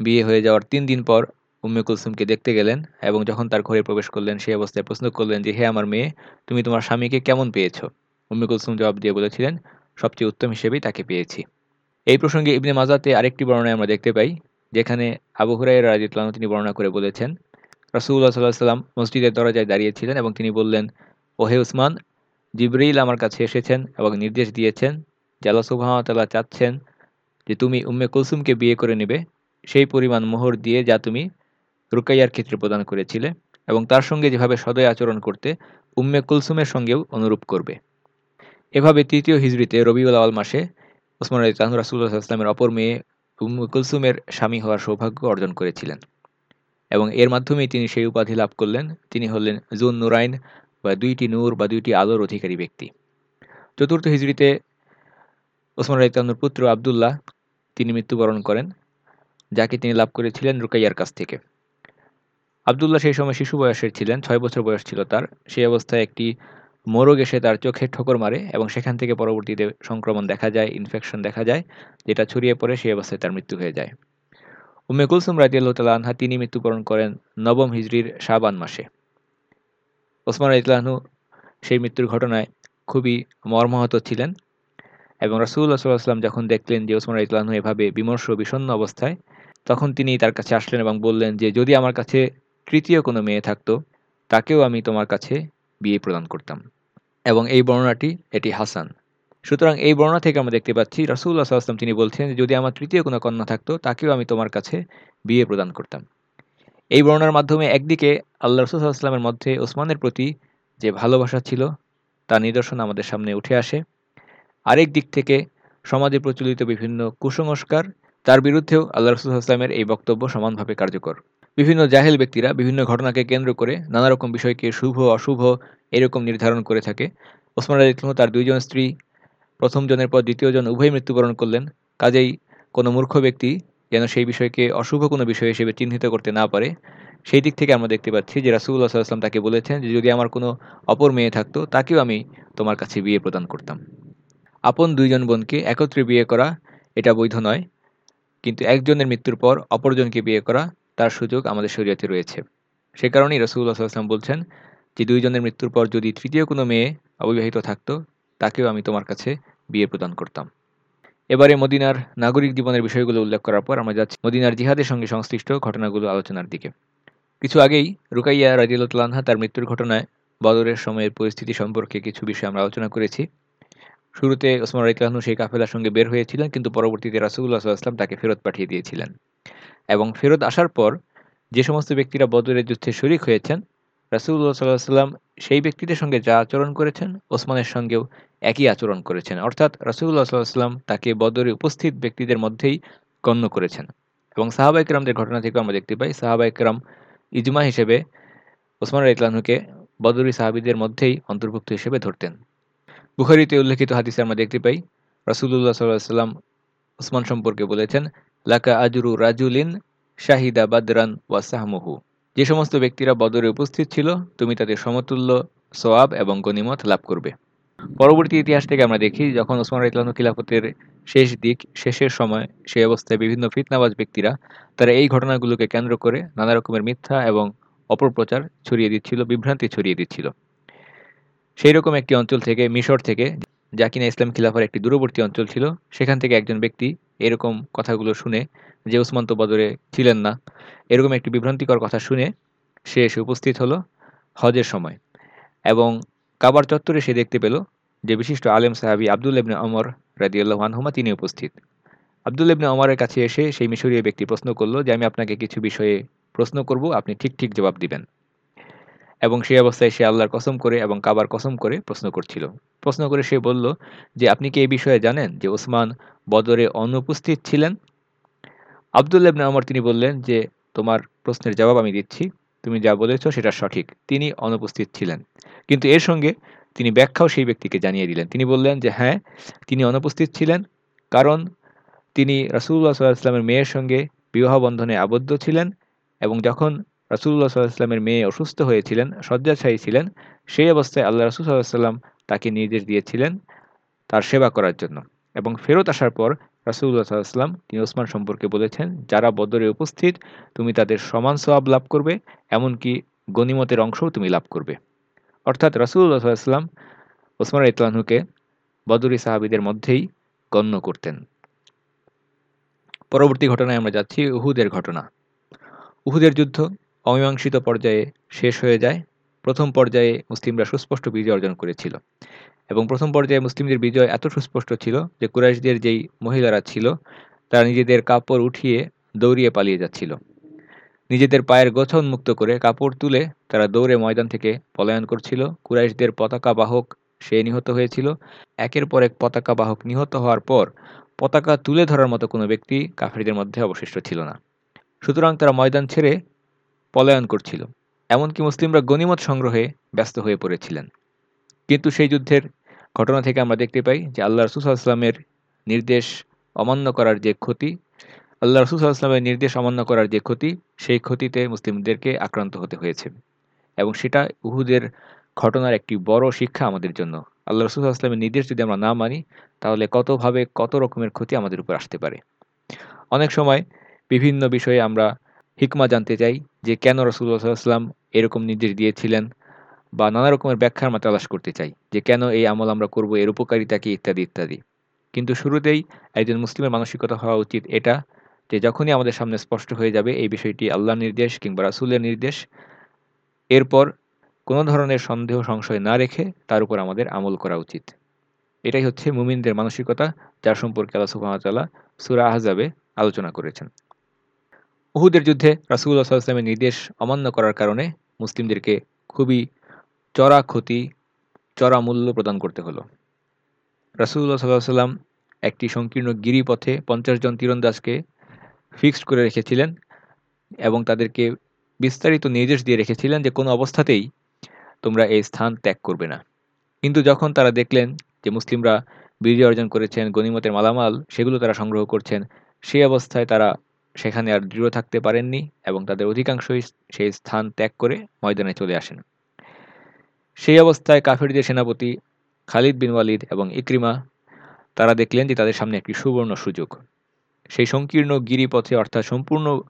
বিয়ে হয়ে যাওয়ার তিন দিন পর উম্মে কুলসুমকে দেখতে গেলেন এবং যখন তার ঘরে প্রবেশ করলেন, সেই অবস্থায় প্রশ্ন করলেন যে, হে আমার মেয়ে, তুমি তোমার স্বামীকে কেমন পেয়েছ? উম্মে কুলসুম জবাব দিয়ে বলেছিলেন, সবচেয়ে উত্তম হিসেবেই তাকে পেয়েছি। এই প্রসঙ্গে ইবনে মাজাতে আরেকটি বর্ণনায় আমরা দেখতে পাই, যেখানে আবু হুরাই তিনি বর্ণনা করে বলেছেন রাসুল্লাহ সাল্লাহ সাল্লাম মসজিদের দরজায় দাঁড়িয়েছিলেন এবং তিনি বললেন, ওহে উসমান, জিবরিল আমার কাছে এসেছেন এবং নির্দেশ দিয়েছেন আল্লাহ সুবাহতাল্লাহ চাচ্ছেন যে তুমি উম্মে কুলসুমকে বিয়ে করে নেবে। সেই পরিমাণ মোহর দিয়ে যা তুমি রুকাইয়ার ক্ষেত্রে প্রদান করেছিলে এবং তার সঙ্গে যেভাবে সদয় আচরণ করতে উম্মে কুলসুমের সঙ্গেও অনুরূপ করবে। এভাবে তৃতীয় হিজড়িতে রবিউল আওয়াল মাসে ওসমান আলী তাহনুর রাসুল্লাহ আসলামের অপর মেয়ে উম্মে কুলসুমের স্বামী হওয়ার সৌভাগ্য অর্জন করেছিলেন। এবং এর মাধ্যমেই তিনি সেই উপাধি লাভ করলেন। তিনি হলেন জুন নুরাইন বা দুইটি নূর বা দুইটি আলোর অধিকারী ব্যক্তি। চতুর্থ হিজড়িতে ওসমান রাইতানুর পুত্র আবদুল্লাহ, তিনি মৃত্যুবরণ করেন, যাকে তিনি লাভ করেছিলেন রুকাইয়ার কাছ থেকে। আবদুল্লাহ সেই সময় শিশু বয়সের ছিলেন, ছয় বছর বয়স ছিল তার। সেই অবস্থায় একটি মোরগ এসে তার চোখে ঠোকর মারে এবং সেখান থেকে পরবর্তীতে সংক্রমণ দেখা যায় ইনফেকশন দেখা যায়, যেটা ছড়িয়ে পড়ে সেই অবস্থায় তার মৃত্যু হয়ে যায়। উম্মে কুলসুম রাজিয়াল্লাহ তাল আনহা তিনি মৃত্যুবরণ করেন নবম হিজড়ির শাবান মাসে। ওসমান ইতলাহনু সেই মৃত্যুর ঘটনায় খুবই মর্মাহত ছিলেন এবং রাসুল্লাহ সাল্লাম যখন দেখলেন যে ওসমান ইতলানহু এভাবে বিমর্ষ বিষণ্ন অবস্থায়, তখন তিনি তার কাছে আসলেন এবং বললেন যে, যদি আমার কাছে তৃতীয় কোনো মেয়ে থাকতো, তাকেও আমি তোমার কাছে বিয়ে প্রদান করতাম। এবং এই বর্ণনাটি এটি হাসান। সুতরাং এই বর্ণনা থেকে আমরা দেখতে পাচ্ছি রাসুল্লাহ সাল্লাম তিনি বলছেন যদি আমার তৃতীয় কোনো কন্যা থাকতো, তাকেও আমি তোমার কাছে বিয়ে প্রদান করতাম। এই বর্ণনার মাধ্যমে একদিকে আল্লাহ রসুল সাল্লামের মধ্যে ওসমানের প্রতি যে ভালোবাসা ছিল তার নিদর্শন আমাদের সামনে উঠে আসে। আরেক দিক থেকে সমাজে প্রচলিত বিভিন্ন কুসংস্কার, তার বিরুদ্ধেও আল্লাহ রসুল আসলামের এই বক্তব্য সমানভাবে কার্যকর। বিভিন্ন জাহেল ব্যক্তিরা বিভিন্ন ঘটনাকে কেন্দ্র করে নানা রকম বিষয়কে শুভ অশুভ এরকম নির্ধারণ করে থাকে। ওসমান আলী তার দুইজন স্ত্রী প্রথম জনের পর দ্বিতীয় জন উভয় মৃত্যুবরণ করলেন। কাজেই কোনো মূর্খ ব্যক্তি যেন সেই বিষয়কে অশুভ কোনো বিষয় হিসেবে চিহ্নিত করতে না পারে। সেই দিক থেকে আমরা দেখতে পাচ্ছি যে রাসুল্লাহ সাল্লাম তাকে বলেছেন যে, যদি আমার কোনো অপর মেয়ে থাকতো, তাকেও আমি তোমার কাছে বিয়ে প্রদান করতাম। আপন দুইজন বোনকে একত্রে বিয়ে করা এটা বৈধ নয়, কিন্তু একজনের মৃত্যুর পর অপরজনকে বিয়ে করা তার সুযোগ আমাদের শরীয়তে রয়েছে। সে কারণেই রসুল্লাহ সাল্লাম বলছেন যে দুইজনের মৃত্যুর পর যদি তৃতীয় কোনো মেয়ে অবিবাহিত থাকতো, তাকেও আমি তোমার কাছে বিয়ে প্রদান করতাম। এবারে মদিনার নাগরিক জীবনের বিষয়গুলো উল্লেখ করার পর আমরা যাচ্ছি মদিনার জিহাদের সঙ্গে সংশ্লিষ্ট ঘটনাগুলো আলোচনার দিকে। কিছু আগেই রুকাইয়া রাজিউল্লাহা তার মৃত্যুর ঘটনায় বদরের সময়ের পরিস্থিতি সম্পর্কে কিছু বিষয় আমরা আলোচনা করেছি। শুরুতে ওসমান রাইতলাহনু সেই কাফেলার সঙ্গে বের হয়েছিলেন, কিন্তু পরবর্তীতে রাসুল্লাহ আসলাম তাকে ফেরত পাঠিয়ে দিয়েছিলেন। এবং ফেরত আসার পর যে সমস্ত ব্যক্তিরা বদরের যুদ্ধে শরিক হয়েছেন রাসুল্লাহ সাল্লাহ সাল্লাম সেই ব্যক্তিদের সঙ্গে যা আচরণ করেছেন, ওসমানের সঙ্গেও একই আচরণ করেছেন। অর্থাৎ রাসুল্লাহ সাল্লাম তাকে বদরে উপস্থিত ব্যক্তিদের মধ্যেই গণ্য করেছেন। এবং সাহাবাইকরামদের ঘটনা থেকে আমরা দেখতে পাই সাহাবাইকরাম ইজমা হিসেবে ওসমান রাইতলানহুকে বদরি সাহাবিদের মধ্যেই অন্তর্ভুক্ত হিসেবে ধরতেন। বুখারিতে উল্লেখিত হাদিসে আমরা দেখতে পাই রাসুল্লাহ সাল্লাহ সাল্লাম ওসমান সম্পর্কে বলেছেন, লাকা আজরু রাজুলিন শাহিদা বাদরান ওয়া সাহমহু। যে সমস্ত ব্যক্তিরা বদরে উপস্থিত ছিল, তুমি তাদের সমতুল্য, সোয়াব এবং গনিমত লাভ করবে। পরবর্তী ইতিহাস থেকে আমরা দেখি, যখন ওসমান ইতলানু খিলাফতের শেষ দিক, শেষের সময় সেই অবস্থায় বিভিন্ন ফিতনাবাজ ব্যক্তিরা তারা এই ঘটনাগুলোকে কেন্দ্র করে নানা রকমের মিথ্যা এবং অপপ্রচার ছড়িয়ে দিচ্ছিল, বিভ্রান্তি ছড়িয়ে দিচ্ছিল। সেই রকম একটি অঞ্চল থেকে, মিশর থেকে যা কিনা ইসলাম খিলাফার একটি দূরবর্তী অঞ্চল ছিল, সেখান থেকে একজন ব্যক্তি এরকম কথাগুলো শুনে যে উসমান তো বদরে ছিলেন না, এরকম একটি বিভ্রান্তিকর কথা শুনে সে এসে উপস্থিত হলো হজের সময় এবং কাবার চত্বরে সে দেখতে পেল যে বিশিষ্ট আলেম সাহাবি আবদুল ইবনে অমর রাদিউল্লাহ আনহুমা তিনি উপস্থিত। আবদুল ইবনে অমরের কাছে এসে সেই মিশরীয় ব্যক্তি প্রশ্ন করল যে, আমি আপনাকে কিছু বিষয়ে প্রশ্ন করব, আপনি ঠিক ঠিক জবাব দিবেন। এবং সেই অবস্থায় সে আল্লাহর কসম করে এবং কাবার কসম করে প্রশ্ন করছিল। প্রশ্ন করে সে বলল যে, আপনি কি এই বিষয়ে জানেন যে ওসমান বদরে অনুপস্থিত ছিলেন। আবদুল্লাহ ইবনে আমর তিনি বললেন যে, তোমার প্রশ্নের জবাব আমি দিচ্ছি। তুমি যা বলেছ সেটা সঠিক। তিনি অনুপস্থিত ছিলেন। কিন্তু এর সঙ্গে তিনি ব্যাখ্যাও সেই ব্যক্তিকে জানিয়ে দিলেন। তিনি বললেন যে হ্যাঁ তিনি অনুপস্থিত ছিলেন। কারণ তিনি রাসুল্লাহ সাল্লাহ ইসলামের মেয়ের সঙ্গে বিবাহ বন্ধনে আবদ্ধ ছিলেন এবং যখন রাসুল্লাহ সাল্লাহামের মেয়ে অসুস্থ হয়েছিলেন, শয্যাশায়ী ছিলেন, সেই অবস্থায় আল্লাহ রাসুল সাল্লাম তাকে নির্দেশ দিয়েছিলেন তার সেবা করার জন্য। এবং ফেরত আসার পর রাসুল্লাহ সাল্লাম তিনি ওসমান সম্পর্কে বলেছেন, যারা বদরে উপস্থিত, তুমি তাদের সমান সবাব লাভ করবে, এমনকি গণিমতের অংশও তুমি লাভ করবে। অর্থাৎ রাসুল্লাহ সাল্লাম ওসমান ইতলানহুকে বদরি সাহাবিদের মধ্যেই গণ্য করতেন। পরবর্তী ঘটনায় আমরা যাচ্ছি উহুদের ঘটনা। উহুদের যুদ্ধ অমীমাংসিত পর্যায়ে শেষ হয়ে যায়। প্রথম পর্যায়ে মুসলিমরা সুস্পষ্ট বিজয় অর্জন করেছিল। এবং প্রথম পর্যায়ে মুসলিমদের বিজয় এত সুস্পষ্ট ছিল যে কুরাইশদের যেই মহিলারা ছিল, তারা নিজেদের কাপড় উঠিয়ে দৌড়িয়ে পালিয়ে যাচ্ছিল। নিজেদের পায়ের গোছা উন্মুক্ত করে কাপড় তুলে তারা দৌড়ে ময়দান থেকে পলায়ন করছিল। কুরাইশদের পতাকা বাহক সে নিহত হয়েছিল। একের পর এক পতাকা বাহক নিহত হওয়ার পর পতাকা তুলে ধরার মতো কোনো ব্যক্তি কাফেরদের মধ্যে অবশিষ্ট ছিল না। সুতরাং তারা ময়দান ছেড়ে পলায়ন করছিল। এমনকি মুসলিমরা গণিমত সংগ্রহে ব্যস্ত হয়ে পড়েছিলেন। কিন্তু সেই যুদ্ধের ঘটনা থেকে আমরা দেখতে পাই যে আল্লাহ রসুলামের নির্দেশ অমান্য করার যে ক্ষতি, আল্লাহ রসুলামের নির্দেশ অমান্য করার যে ক্ষতি, সেই ক্ষতিতে মুসলিমদেরকে আক্রান্ত হতে হয়েছে। এবং সেটা উহুদের ঘটনার একটি বড় শিক্ষা আমাদের জন্য। আল্লাহ রসুলামের নির্দেশ যদি আমরা না মানি, তাহলে কতভাবে কত রকমের ক্ষতি আমাদের উপর আসতে পারে? অনেক সময় বিভিন্ন বিষয়ে আমরা হিকমা জানতে চাই যে কেন রসুল্লাহাম এরকম নির্দেশ দিয়েছিলেন বা নানা রকমের ব্যাখ্যার আমরা তালাশ করতে চাই যে কেন এই আমল আমরা করব, এর উপকারিতা কি, ইত্যাদি ইত্যাদি। কিন্তু শুরুতেই একজন মুসলিমের মানসিকতা হওয়া উচিত এটা যে যখনই আমাদের সামনে স্পষ্ট হয়ে যাবে এই বিষয়টি আল্লাহ নির্দেশ কিংবা রাসুলের নির্দেশ, এরপর কোনো ধরনের সন্দেহ, সংশয় না রেখে তার উপর আমাদের আমল করা উচিত। এটাই হচ্ছে মুমিনদের মানসিকতা, যার সম্পর্কে আল্লাহ সুবহানাহু সূরা আহজাবে আলোচনা করেছেন। উহুদের যুদ্ধে রাসূলুল্লাহ সাল্লাল্লাহু আলাইহি নির্দেশ অমান্য করার কারণে মুসলিমদেরকে খুবই চড়া ক্ষতি, চড়া মূল্য প্রদান করতে হলো। রাসূলুল্লাহ সাল্লাল্লাহু সাল্লাম একটি সংকীর্ণ গিরিপথে পঞ্চাশ জন তীরন্দাজকে ফিক্সড করে রেখেছিলেন এবং তাদেরকে বিস্তারিত নির্দেশ দিয়ে রেখেছিলেন যে, কোনো অবস্থাতেই তোমরা এই স্থান ত্যাগ করবে না। কিন্তু যখন তারা দেখলেন যে, মুসলিমরা বিজয় অর্জন করেছেন গনিমতের মালামাল সেগুলো তারা সংগ্রহ করছেন, সেই অবস্থায় তারা সেখানে আর দৃঢ় থাকতে পারেননি এবং তাদের অধিকাংশই সেই স্থান ত্যাগ করে ময়দানে চলে আসেন। সেই অবস্থায় কাফেরদের সেনাপতি খালিদ বিন ওয়ালিদ এবং ইক্রিমা, তারা দেখলেন যে তাদের সামনে একটি সুবর্ণ সুযোগ। সেই সংকীর্ণ গিরিপথে অর্থাৎ সম্পূর্ণ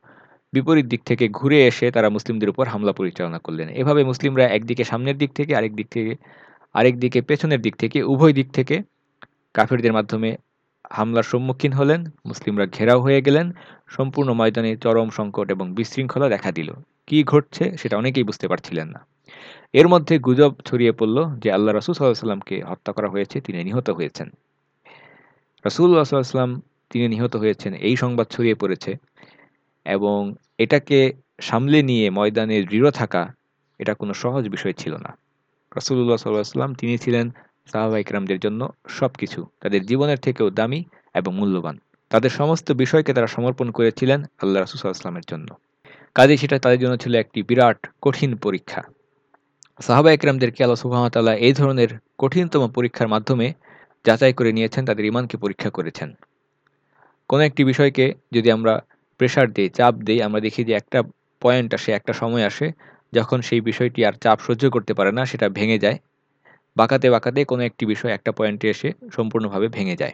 বিপরীত দিক থেকে ঘুরে এসে তারা মুসলিমদের উপর হামলা পরিচালনা করলেন। এভাবে মুসলিমরা একদিকে সামনের দিক থেকে, আরেক দিক থেকে, আরেক দিকে পেছনের দিক থেকে, উভয় দিক থেকে কাফেরদের মাধ্যমে হামলার সম্মুখীন হলেন, মুসলিমরা ঘেরাও হয়ে গেলেন, সম্পূর্ণ ময়দানে চরম সংকট এবং বিশৃঙ্খলা দেখা দিল। কি ঘটছে সেটা অনেকেই বুঝতে পারছিলেন না। এর মধ্যে গুজব ছড়িয়ে পড়ল যে আল্লাহ রসুল সাল্লাহামকে হত্যা করা হয়েছে, তিনি নিহত হয়েছেন। রসুল্লাহ সাল্লাম তিনি নিহত হয়েছেন, এই সংবাদ ছড়িয়ে পড়েছে এবং এটাকে সামলে নিয়ে ময়দানে দৃঢ় থাকা এটা কোনো সহজ বিষয় ছিল না। রসুল্লাহ সাল্লাহ সাল্লাম তিনি ছিলেন সাহাবা ইকরামদের জন্য সব কিছু তাদের জীবনের থেকেও দামি এবং মূল্যবান। তাদের সমস্ত বিষয়কে তারা সমর্পণ করেছিলেন আল্লাহ রসুলামের জন্য। কাজে সেটা তাদের জন্য ছিল একটি বিরাট কঠিন পরীক্ষা। সাহাবা একরামদেরকে আল্লাহ সুহামতাল্লাহ এই ধরনের কঠিনতম পরীক্ষার মাধ্যমে যাচাই করে নিয়েছেন, তাদের ইমানকে পরীক্ষা করেছেন। কোনো একটি বিষয়কে যদি আমরা প্রেশার দিই, চাপ দিই, আমরা দেখি যে একটা পয়েন্ট আসে, একটা সময় আসে, যখন সেই বিষয়টি আর চাপ সহ্য করতে পারে না, সেটা ভেঙে যায় বাঁকাতে বাঁকাতে কোনো একটি বিষয় একটা পয়েন্টে এসে সম্পূর্ণভাবে ভেঙে যায়।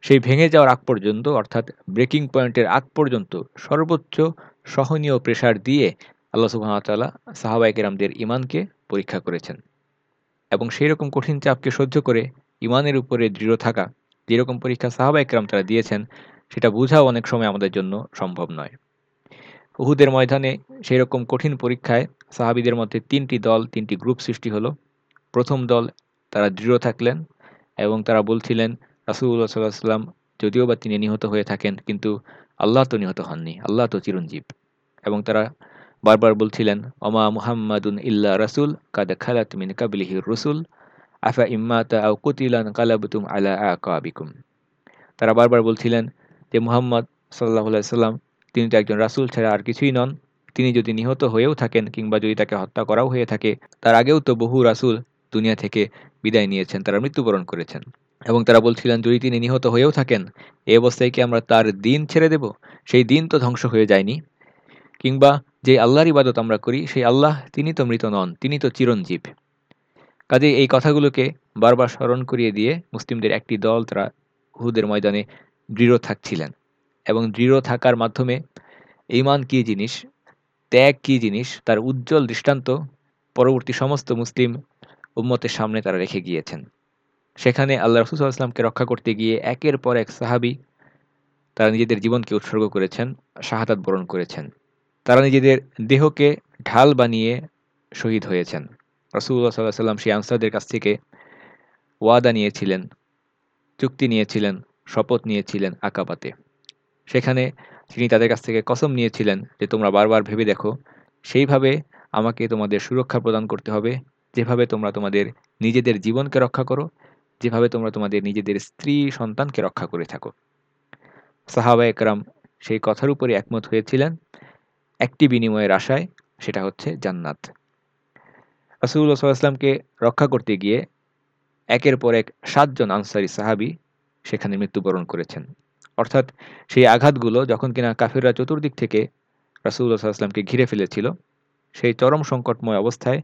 সেই ভেঙে যাওয়ার আগ পর্যন্ত, অর্থাৎ ব্রেকিং পয়েন্টের আগ পর্যন্ত সর্বোচ্চ সহনীয় প্রেশার দিয়ে আল্লাহ সুবাহতাল্লাহ সাহাবাইকেরামদের ইমানকে পরীক্ষা করেছেন। এবং সেই রকম কঠিন চাপকে সহ্য করে ইমানের উপরে দৃঢ় থাকা যেরকম পরীক্ষা সাহাবাইকরাম তারা দিয়েছেন, সেটা বোঝাও অনেক সময় আমাদের জন্য সম্ভব নয়। উহুদের ময়দানে সেই রকম কঠিন পরীক্ষায় সাহাবিদের মধ্যে তিনটি দল, তিনটি গ্রুপ সৃষ্টি হলো। প্রথম দল তারা দৃঢ় থাকলেন এবং তারা বলছিলেন রাসুল্লাহ সাল্লাহ সাল্লাম যদিও বা তিনি নিহত হয়ে থাকেন, কিন্তু আল্লাহ তো নিহত হননি, আল্লাহ তো চিরঞ্জীব। এবং তারা বারবার বলছিলেন অমা মুহাম্মাদুন ইল্লা রাসুল, কাদা খালাত মিন কাবলিহির রসুল, আফা ইম্মাতা আও কুতিলান কালাবতুম আলা আকাবিকুম? তারা বারবার বলছিলেন যে, মুহাম্মদ সাল্লাহ সাল্লাম তিনি তো একজন রাসুল ছাড়া আর কিছুই নন। তিনি যদি নিহত হয়েও থাকেন কিংবা যদি তাকে হত্যা করাও হয়ে থাকে, তার আগেও তো বহু রাসুল দুনিয়া থেকে বিদায় নিয়েছেন, তারা মৃত্যুবরণ করেছেন। এবং তারা বলছিলেন, যদি তিনি নিহত হয়েও থাকেন, এ অবস্থায় কি আমরা তার দিন ছেড়ে দেব? সেই দিন তো ধ্বংস হয়ে যায়নি। কিংবা, যে আল্লাহর ইবাদত আমরা করি, সেই আল্লাহ তিনি তো মৃত নন, তিনি তো চিরঞ্জীব। কাজে এই কথাগুলোকে বারবার স্মরণ করিয়ে দিয়ে মুসলিমদের একটি দল, তারা হুদের ময়দানে দৃঢ় থাকছিলেন। এবং দৃঢ় থাকার মাধ্যমে ইমান কী জিনিস, ত্যাগ কী জিনিস, তার উজ্জ্বল দৃষ্টান্ত, পরবর্তী সমস্ত মুসলিম উম্মতের সামনে তারা রেখে গিয়েছেন। সেখানে আল্লাহ রসুলামকে রক্ষা করতে গিয়ে একের পর এক সাহাবি তারা নিজেদের জীবনকে উৎসর্গ করেছেন, শাহাদাত বরণ করেছেন। তারা নিজেদের দেহকে ঢাল বানিয়ে শহীদ হয়েছেন। রসুল্লাহ সাল্লাহ সাল্লাম সেই আনসারদের কাছ থেকে ওয়াদা নিয়েছিলেন, চুক্তি নিয়েছিলেন, শপথ নিয়েছিলেন আকাবাতে। সেখানে তিনি তাদের কাছ থেকে কসম নিয়েছিলেন যে, তোমরা বারবার ভেবে দেখো, সেইভাবে আমাকে তোমাদের সুরক্ষা প্রদান করতে হবে যেভাবে তোমরা তোমাদের নিজেদের জীবনকে রক্ষা করো, যেভাবে তোমরা তোমাদের নিজেদের স্ত্রী সন্তানকে রক্ষা করে থাকো। সাহাবা একরাম সেই কথার উপরে একমত হয়েছিলেন। একটি বিনিময়ের আশায় সেটা হচ্ছে জান্নাত। রাসুল্লাহ সাল্লামকে রক্ষা করতে গিয়ে একের পর এক সাতজন আনসারি সাহাবি সেখানে মৃত্যুবরণ করেছেন। অর্থাৎ সেই আঘাতগুলো যখন কিনা কাফিররা চতুর্দিক থেকে রাসুল্লাহ সাল্লামকে ঘিরে ফেলেছিল সেই চরম সংকটময় অবস্থায়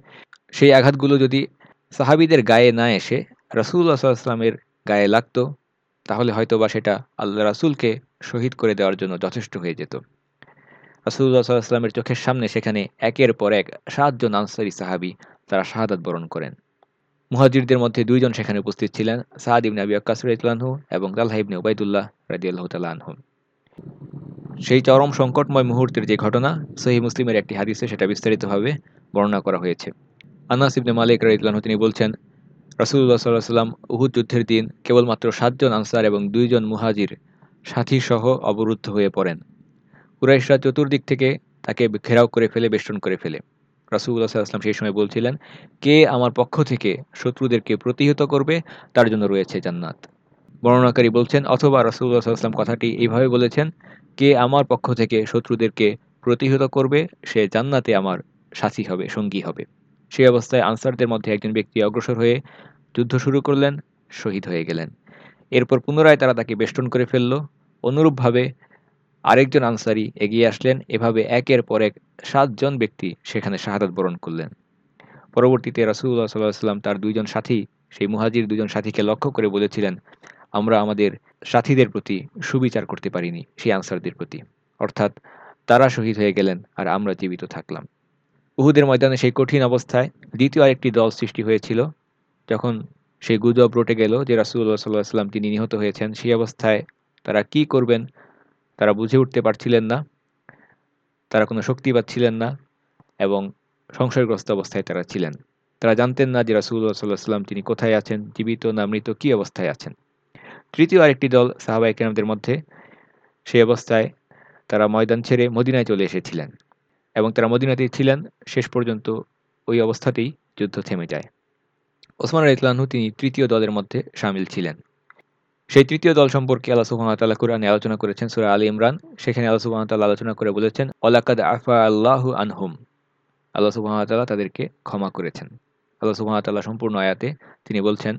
সেই আঘাতগুলো যদি সাহাবিদের গায়ে না এসে রাসুল্লাহ সাল্লামের গায়ে লাগতো, তাহলে হয়তো বা সেটা আল্লাহ রাসুলকে শহীদ করে দেওয়ার জন্য যথেষ্ট হয়ে যেত। রাসুল্লাহ সাল্লামের চোখের সামনে সেখানে একের পর এক সাতজন আনসারি সাহাবি তারা শাহাদাত বরণ করেন। মুহাজিরদের মধ্যে দুইজন সেখানে উপস্থিত ছিলেন, সাদ ইবনে আবি আক্কাস রাদিয়াল্লাহু এবং তালহা ইবনে উবাইদুল্লাহ রাদিয়াল্লাহু তাআলা আনহু সেই চরম সংকটময় মুহূর্তের যে ঘটনা সহি মুসলিমের একটি হাদিসে সেটা বিস্তারিতভাবে বর্ণনা করা হয়েছে। আনাস ইবনে মালিক রাদিয়াল্লাহু তিনি বলছেন, রাসূলুল্লাহ সাল্লাল্লাহু আলাইহি সাল্লাম উহুদ যুদ্ধের দিন কেবলমাত্র সাতজন আনসার এবং দুইজন মুহাজির সাথী সহ অবরুদ্ধ হয়ে পড়েন। কুরাইশরা চতুর্দিক থেকে তাকে ঘেরাও করে ফেলে, বেষ্টন করে ফেলে। রাসুল্লাহ সাল্লাম সেই সময় বলছিলেন, কে আমার পক্ষ থেকে শত্রুদেরকে প্রতিহত করবে, তার জন্য রয়েছে জান্নাত? বর্ণনাকারী বলছেন, অথবা রাসুল্লাহ সাল্লাম কথাটি এইভাবে বলেছেন কে আমার পক্ষ থেকে শত্রুদেরকে প্রতিহত করবে, সে জান্নাতে আমার সাথী হবে, সঙ্গী হবে। সেই অবস্থায় আনসারদের মধ্যে একজন ব্যক্তি অগ্রসর হয়ে যুদ্ধ শুরু করলেন, শহীদ হয়ে গেলেন। এরপর পুনরায় তারা তাকে বেষ্টন করে ফেলল। অনুরূপভাবে আরেকজন আনসারি এগিয়ে আসলেন। এভাবে একের পর এক সাতজন ব্যক্তি সেখানে শাহাদাত বরণ করলেন। পরবর্তীতে রাসুল্লাহ সাল্লাহ সাল্লাম তার দুইজন সাথী, সেই মুহাজির দুজন সাথীকে লক্ষ্য করে বলেছিলেন, আমরা আমাদের সাথীদের প্রতি সুবিচার করতে পারিনি সেই আনসারদের প্রতি। অর্থাৎ তারা শহীদ হয়ে গেলেন আর আমরা জীবিত থাকলাম। উহুদের ময়দানে সেই কঠিন অবস্থায় দ্বিতীয় আরেকটি দল সৃষ্টি হয়েছিল। যখন সেই গুজব রটে গেল যে রাসুল্লাহ সাল্লাহ সাল্লাম তিনি নিহত হয়েছেন, সেই অবস্থায় তারা কি করবেন তারা বুঝে উঠতে পারছিলেন না। তারা কোনো শক্তি পাচ্ছিলেন না এবং সংশয়গ্রস্ত অবস্থায় তারা ছিলেন। তারা জানতেন না যে রাসুল্লাহ সাল্লাহ সাল্লাম তিনি কোথায় আছেন, জীবিত না মৃত, কী অবস্থায় আছেন। তৃতীয় আরেকটি দল সাহাবাই কেরামদের মধ্যে, সেই অবস্থায় তারা ময়দান ছেড়ে মদিনায় চলে এসেছিলেন এবং তারা মদিনাতেই ছিলেন, শেষ পর্যন্ত ওই অবস্থাতেই যুদ্ধ থেমে যায়। ওসমান ইতলানহু তিনি তৃতীয় দলের মধ্যে সামিল ছিলেন। সেই তৃতীয় দল সম্পর্কে আল্লাহ সুহামতাল্লাহ কুরআনে আলোচনা করেছেন, সুরা আলী ইমরান। সেখানে আল্লাহ সুহামতাল্লাহ আলোচনা করে বলেছেন, ওলাকাদ আফা আল্লাহু আনহুম। আল্লাহ সুহামতাল্লাহ তাদেরকে ক্ষমা করেছেন। আল্লাহ সুহামতাল্লাহ সম্পূর্ণ আয়াতে তিনি বলছেন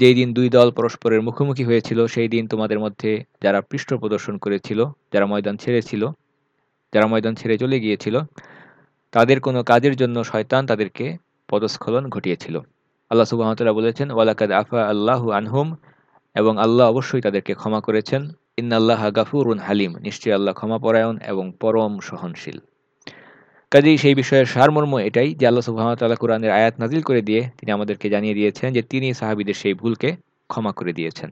যেই দিন দুই দল পরস্পরের মুখোমুখি হয়েছিল, সেই দিন তোমাদের মধ্যে যারা পৃষ্ঠ প্রদর্শন করেছিল, যারা ময়দান ছেড়েছিল, যারা ময়দান ছেড়ে চলে গিয়েছিল, তাদের কোনো কাজের জন্য শয়তান তাদেরকে পদস্খলন ঘটিয়েছিল। আল্লাহ সুবাহতাল্লাহ বলেছেন, ওয়ালাকাদ আফা আল্লাহু আনহুম এবং আল্লাহ অবশ্যই তাদেরকে ক্ষমা করেছেন। ইন্নাল্লাহ গাফুরুন হালিম নিশ্চয়ই আল্লাহ ক্ষমাপরায়ণ এবং পরম সহনশীল। কাজেই সেই বিষয়ের সারমর্ম এটাই যে আল্লাহ সুবাহতাল্লাহ কোরআনের আয়াত নাজিল করে দিয়ে তিনি আমাদেরকে জানিয়ে দিয়েছেন যে তিনি সাহাবিদের সেই ভুলকে ক্ষমা করে দিয়েছেন।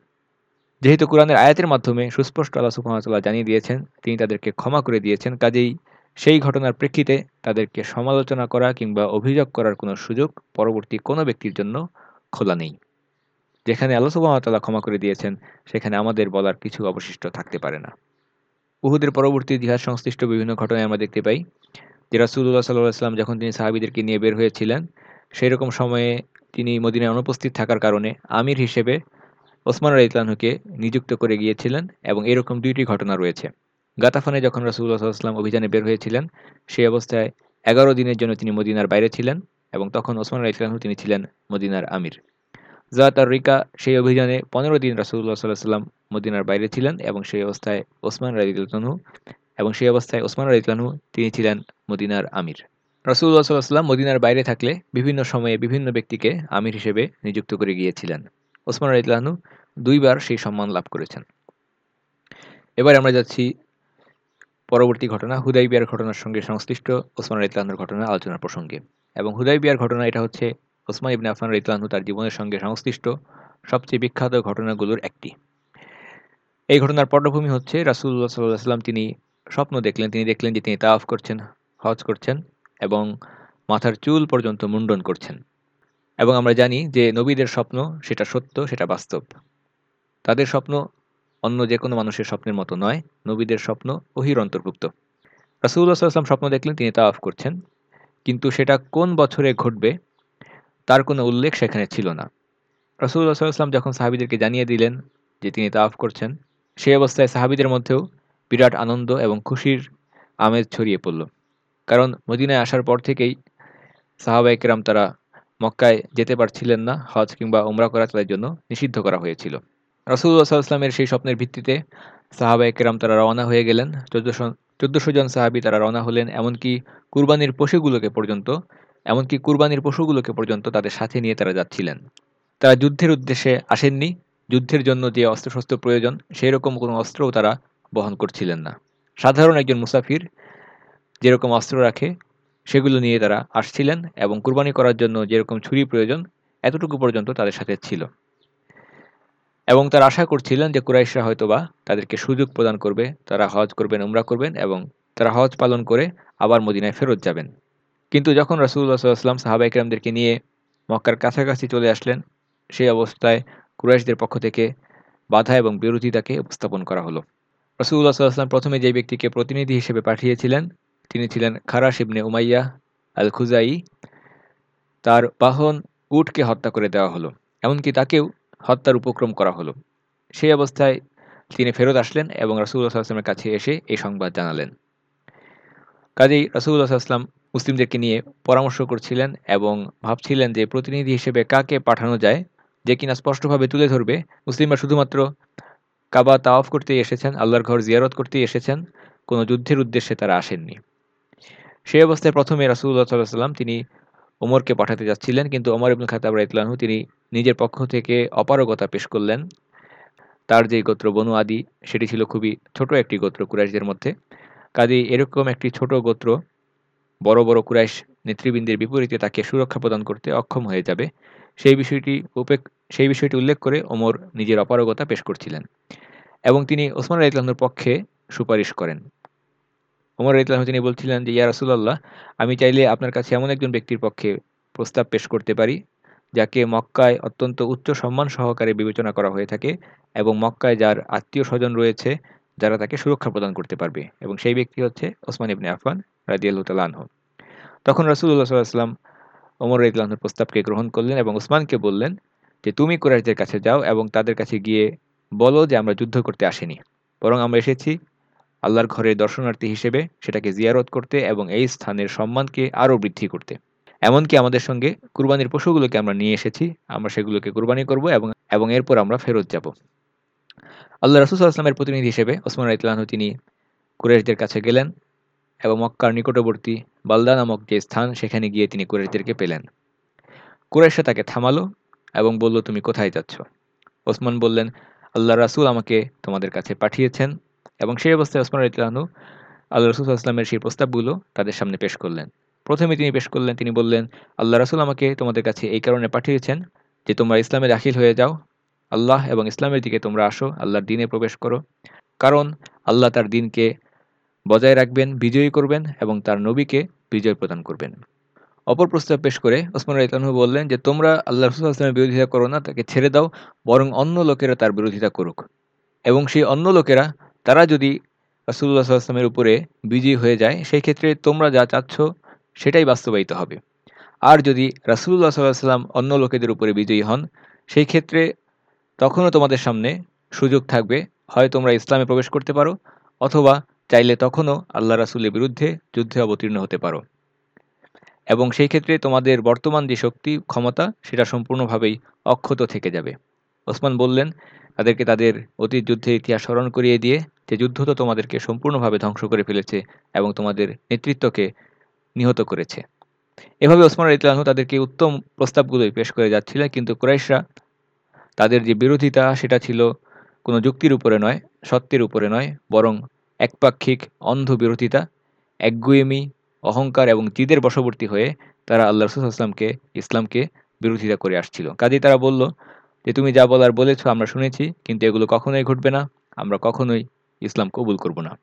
যেহেতু কোরআনের আয়াতের মাধ্যমে সুস্পষ্ট আল্লাহ সুবাহতাল্লাহ জানিয়ে দিয়েছেন, তিনি তাদেরকে ক্ষমা করে দিয়েছেন, কাজেই সেই ঘটনার প্রেক্ষিতে তাদেরকে সমালোচনা করা কিংবা অভিযোগ করার কোনো সুযোগ পরবর্তী কোনো ব্যক্তির জন্য খোলা নেই। যেখানে আল্লাহ সুবাহতাল্লাহ ক্ষমা করে দিয়েছেন, সেখানে আমাদের বলার কিছু অবশিষ্ট থাকতে পারে না। উহুদের পরবর্তী ইতিহাস সংশ্লিষ্ট বিভিন্ন ঘটনায় আমরা দেখতে পাই যে রাসুল্লাহ সাল্লাহ সাল্লাম যখন তিনি সাহাবিদেরকে নিয়ে বের হয়েছিলেন সেই রকম সময়ে তিনি মদিনায় অনুপস্থিত থাকার কারণে আমির হিসেবে ওসমান রাইতলানহুকে নিযুক্ত করে গিয়েছিলেন এবং এরকম দুইটি ঘটনা রয়েছে। গাতাফানে যখন রাসুল্লাহ সাল্লাম অভিযানে বের হয়েছিলেন, সেই অবস্থায় এগারো দিনের জন্য তিনি মদিনার বাইরে ছিলেন এবং তখন ওসমান রাইতলানহু তিনি ছিলেন মদিনার আমির। জাত আর রিকা সেই অভিযানে পনেরো দিন রাসুল্লাহ সাল্লাহ সাল্লাম মদিনার বাইরে ছিলেন এবং সেই অবস্থায় ওসমান রাইতলানহু এবং সেই অবস্থায় ওসমান রাইতলানহু তিনি ছিলেন মদিনার আমির। রাসুল্লাহ সাল্লাহ সাল্লাম মদিনার বাইরে থাকলে বিভিন্ন সময়ে বিভিন্ন ব্যক্তিকে আমির হিসেবে নিযুক্ত করে গিয়েছিলেন। ওসমান রাইতলানহু দুইবার সেই সম্মান লাভ করেছেন। এবার আমরা যাচ্ছি পরবর্তী ঘটনা হুদাই বিয়ার ঘটনার সঙ্গে সংশ্লিষ্ট ওসমান রাইতলানহুর ঘটনা আলোচনার প্রসঙ্গে। এবং হুদাই বিয়ার ঘটনা এটা হচ্ছে ওসমান ইবনে আফান রাইতলানহু তার জীবনের সঙ্গে সংশ্লিষ্ট সবচেয়ে বিখ্যাত ঘটনাগুলোর একটি। এই ঘটনার পটভূমি হচ্ছে রাসুল্লাহ সাল্লাহ সাল্লাম তিনি স্বপ্ন দেখলেন, তিনি দেখলেন যে তিনি তাওয়াফ করছেন, হজ করছেন এবং মাথার চুল পর্যন্ত মুন্ডন করছেন। এবং আমরা জানি যে নবীদের স্বপ্ন সেটা সত্য, সেটা বাস্তব। তাদের স্বপ্ন অন্য যে কোনো মানুষের স্বপ্নের মতো নয়, নবীদের স্বপ্ন ওহির অন্তর্ভুক্ত। রাসুল্লাহ সাল্লাম স্বপ্ন দেখলেন, তিনি তাওয়াফ করছেন। কিন্তু সেটা কোন বছরে ঘটবে, তার কোনো উল্লেখ সেখানে ছিল না। রাসুল্লাহ সাল্লাম যখন সাহাবিদেরকে জানিয়ে দিলেন যে তিনি তাওয়াফ করছেন সেই অবস্থায় সাহাবিদের মধ্যেও বিরাট আনন্দ এবং খুশির আমেজ ছড়িয়ে পড়ল। কারণ মদিনায় আসার পর থেকেই সাহাবাইকেরাম তারা মক্কায় যেতে পারছিলেন না, হজ কিংবা ওমরা করা তাদের জন্য নিষিদ্ধ করা হয়েছিল। রাসুল্লাহ সাল্লামের সেই স্বপ্নের ভিত্তিতে সাহাবা একরাম তারা রওনা হয়ে গেলেন। চোদ্দশো চোদ্দশো জন সাহাবি তারা রওনা হলেন, এমনকি কুরবানির পশুগুলোকে পর্যন্ত, এমনকি কুরবানির পশুগুলোকে পর্যন্ত তাদের সাথে নিয়ে তারা যাচ্ছিলেন। তারা যুদ্ধের উদ্দেশ্যে আসেননি। যুদ্ধের জন্য যে অস্ত্রশস্ত্র প্রয়োজন সেই রকম কোনো অস্ত্রও তারা বহন করছিলেন না। সাধারণ একজন মুসাফির যেরকম অস্ত্র রাখে, সেগুলো নিয়ে তারা আসছিলেন এবং কুরবানি করার জন্য যেরকম ছুরি প্রয়োজন, এতটুকু পর্যন্ত তাদের সাথে ছিল। এবং তারা আশা করছিলেন যে কুরাইশরা হয়তোবা তাদেরকে সুযোগ প্রদান করবে, তারা হজ করবেন, উমরা করবেন এবং তারা হজ পালন করে আবার মদিনায় ফেরত যাবেন। কিন্তু যখন রসুল্লাহ সাল্লাম সাহাবা ইকরামদেরকে নিয়ে মক্কার কাছাকাছি চলে আসলেন, সেই অবস্থায় কুরাইশদের পক্ষ থেকে বাধা এবং বিরোধিতাকে উপস্থাপন করা হলো। রসুল্লাহ সাল্লাম প্রথমে যে ব্যক্তিকে প্রতিনিধি হিসেবে পাঠিয়েছিলেন, তিনি ছিলেন খারাস ইবনে উমাইয়া আল খুজাই তার বাহন উটকে হত্যা করে দেওয়া হলো, এমনকি তাকেও হত্যার উপক্রম করা হলো। সেই অবস্থায় তিনি ফেরত আসলেন এবং রাসুল্লাহ সাল্লামের কাছে এসে এই সংবাদ জানালেন। কাজেই রাসুল্লাহ সাল্লাম মুসলিমদেরকে নিয়ে পরামর্শ করছিলেন এবং ভাবছিলেন যে প্রতিনিধি হিসেবে কাকে পাঠানো যায়, যে কিনা স্পষ্টভাবে তুলে ধরবে। মুসলিমরা শুধুমাত্র কাবা তাওয়াফ করতেই এসেছেন, আল্লাহর ঘর জিয়ারত করতেই এসেছেন, কোনো যুদ্ধের উদ্দেশ্যে তারা আসেননি। সেই অবস্থায় প্রথমে রাসুল্লাহ সাল্লাহ সাল্লাম তিনি ওমরকে পাঠাতে যাচ্ছিলেন, কিন্তু ওমর ইবুল খাতাব রাইতলানহু তিনি নিজের পক্ষ থেকে অপারগতা পেশ করলেন। তার যে গোত্র বনু আদি, সেটি ছিল খুবই ছোট একটি গোত্র কুরাইশদের মধ্যে। কাজেই এরকম একটি ছোট গোত্র বড় বড় কুরাইশ নেতৃবৃন্দের বিপরীতে তাকে সুরক্ষা প্রদান করতে অক্ষম হয়ে যাবে, সেই বিষয়টি উপেক, সেই বিষয়টি উল্লেখ করে ওমর নিজের অপারগতা পেশ করছিলেন। এবং তিনি ওসমান রাইতলানুর পক্ষে সুপারিশ করেন। ওমর রাইতলাহ তিনি বলছিলেন যে, ইয়া রাসুল্লাহ আমি চাইলে আপনার কাছে এমন একজন ব্যক্তির পক্ষে প্রস্তাব পেশ করতে পারি, যাকে মক্কায় অত্যন্ত উচ্চ সম্মান সহকারে বিবেচনা করা হয়ে থাকে এবং মক্কায় যার আত্মীয় স্বজন রয়েছে, যারা তাকে সুরক্ষা প্রদান করতে পারবে। এবং সেই ব্যক্তি হচ্ছে ওসমান ইবনে আফান রাজিয়াল্লাহ তখন রাসুল্লাহ সাল্লাম ওমর রাইতলাহর প্রস্তাবকে গ্রহণ করলেন এবং ওসমানকে বললেন যে, তুমি কুরাইশদের কাছে যাও এবং তাদের কাছে গিয়ে বলো যে আমরা যুদ্ধ করতে আসিনি। বরং আমরা এসেছি আল্লাহর ঘরের দর্শনার্থী হিসেবে সেটাকে জিয়ারত করতে এবং এই স্থানের সম্মানকে আরও বৃদ্ধি করতে। এমনকি আমাদের সঙ্গে কুরবানির পশুগুলোকে আমরা নিয়ে এসেছি, আমরা সেগুলোকে কুরবানি করব এবং এবং এরপর আমরা ফেরত যাব। আল্লাহ রসুল আসলামের প্রতিনিধি হিসেবে ওসমান রাইতলানহু তিনি কুরেশদের কাছে গেলেন এবং মক্কার নিকটবর্তী বালদা নামক যে স্থান, সেখানে গিয়ে তিনি কুরেশদেরকে পেলেন। কুরেশা তাকে থামালো এবং বলল, তুমি কোথায় যাচ্ছ? ওসমান বললেন আল্লাহ রাসুল আমাকে তোমাদের কাছে পাঠিয়েছেন এবং সেই অবস্থায় ওসমান রাইতলানহু আল্লাহ রসুল আসলামের সেই প্রস্তাবগুলো তাদের সামনে পেশ করলেন। প্রথমে তিনি পেশ করলেন, তিনি বললেন, আল্লাহ রাসুল আমাকে তোমাদের কাছে এই কারণে পাঠিয়েছেন যে তোমরা ইসলামে দাখিল হয়ে যাও। আল্লাহ এবং ইসলামের দিকে তোমরা আসো, আল্লাহর দিনে প্রবেশ করো। কারণ আল্লাহ তার দিনকে বজায় রাখবেন, বিজয়ী করবেন এবং তার নবীকে বিজয় প্রদান করবেন। অপর প্রস্তাব পেশ করে ওসমান রাইতানহু বললেন যে, তোমরা আল্লাহ রসুল আসলামের বিরোধিতা করো না, তাকে ছেড়ে দাও, বরং অন্য লোকেরা তার বিরোধিতা করুক। এবং সেই অন্য লোকেরা, তারা যদি রাসুল্লাহ আসলামের উপরে বিজয়ী হয়ে যায়, সেই ক্ষেত্রে তোমরা যা চাচ্ছ, সেটাই বাস্তবায়িত হবে। আর যদি রাসুল্লাহ সাল্লাহ সাল্লাম অন্য লোকেদের উপরে বিজয়ী হন, সেই ক্ষেত্রে তখনও তোমাদের সামনে সুযোগ থাকবে, হয় তোমরা ইসলামে প্রবেশ করতে পারো, অথবা চাইলে তখনও আল্লাহ রাসুলের বিরুদ্ধে যুদ্ধে অবতীর্ণ হতে পারো। এবং সেই ক্ষেত্রে তোমাদের বর্তমান যে শক্তি, ক্ষমতা, সেটা সম্পূর্ণভাবেই অক্ষত থেকে যাবে। ওসমান বললেন, তাদেরকে তাদের অতীত যুদ্ধের ইতিহাস স্মরণ করিয়ে দিয়ে, যে যুদ্ধ তো তোমাদেরকে সম্পূর্ণভাবে ধ্বংস করে ফেলেছে এবং তোমাদের নেতৃত্বকে নিহত করেছে। এভাবে ওসমান ইতলাহ তাদেরকে উত্তম প্রস্তাবগুলোই পেশ করে যাচ্ছিলেন কিন্তু কুরাইশরা তাদের যে বিরোধিতা, সেটা ছিল কোনো যুক্তির উপরে নয়, সত্যের উপরে নয়, বরং একপাক্ষিক অন্ধ বিরোধিতা একগুয়েমি অহংকার এবং জিদের বশবর্তী হয়ে তারা আল্লাহ রসুলামকে ইসলামকে বিরোধিতা করে আসছিল। কাজেই তারা বলল যে, তুমি যা বলার বলেছ, আমরা শুনেছি, কিন্তু এগুলো কখনোই ঘটবে না, আমরা কখনোই ইসলাম কবুল করব না।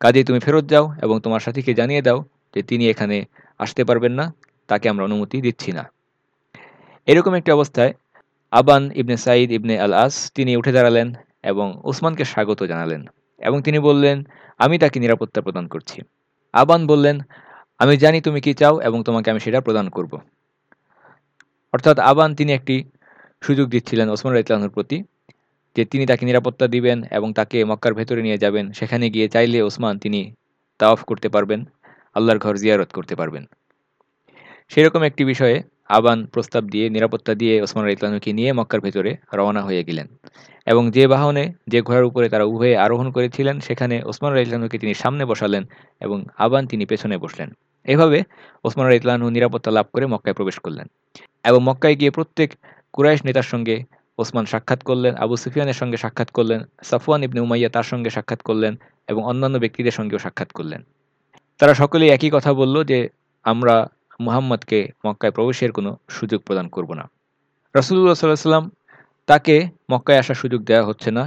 কাজেই তুমি ফেরত যাও এবং তোমার সাথীকে জানিয়ে দাও যে, তিনি এখানে আসতে পারবেন না, তাকে আমরা অনুমতি দিচ্ছি না। এরকম একটি অবস্থায় আবান ইবনে সাইদ ইবনে আল আস তিনি উঠে দাঁড়ালেন এবং ওসমানকে স্বাগত জানালেন এবং তিনি বললেন, আমি তাকে নিরাপত্তা প্রদান করছি। আবান বললেন, আমি জানি তুমি কি চাও এবং তোমাকে আমি সেটা প্রদান করব। অর্থাৎ আবান তিনি একটি সুযোগ দিচ্ছিলেন ওসমান রাইতলানুর প্রতি যে তিনি তাকে নিরাপত্তা দিবেন এবং তাকে মক্কার ভেতরে নিয়ে যাবেন। সেখানে গিয়ে চাইলে ওসমান তিনি তাওয়াফ করতে পারবেন, আল্লাহর ঘর জিয়ারত করতে পারবেন। সেরকম একটি বিষয়ে আবান প্রস্তাব দিয়ে, নিরাপত্তা দিয়ে ওসমান রাইতলানুকে নিয়ে মক্কার ভেতরে রওনা হয়ে গেলেন। এবং যে বাহনে, যে ঘোড়ার উপরে তারা উভয়ে আরোহণ করেছিলেন, সেখানে ওসমান রাইতলানুকে তিনি সামনে বসালেন এবং আবান তিনি পেছনে বসলেন। এভাবে ওসমান রাইতলানহু নিরাপত্তা লাভ করে মক্কায় প্রবেশ করলেন। এবং মক্কায় গিয়ে প্রত্যেক কুরাইশ নেতার সঙ্গে ওসমান সাক্ষাৎ করলেন, আবু সুফিয়ানের সঙ্গে সাক্ষাৎ করলেন, সাফওয়ান ইবনে উমাইয়া তার সঙ্গে সাক্ষাৎ করলেন এবং অন্যান্য ব্যক্তিদের সঙ্গেও সাক্ষাৎ করলেন। তারা সকলেই একই কথা বলল যে, আমরা মুহাম্মদকে মক্কায় প্রবেশের কোনো সুযোগ প্রদান করব না। রসুল্লাহ সাল্লাহ সাল্লাম তাকে মক্কায় আসার সুযোগ দেওয়া হচ্ছে না,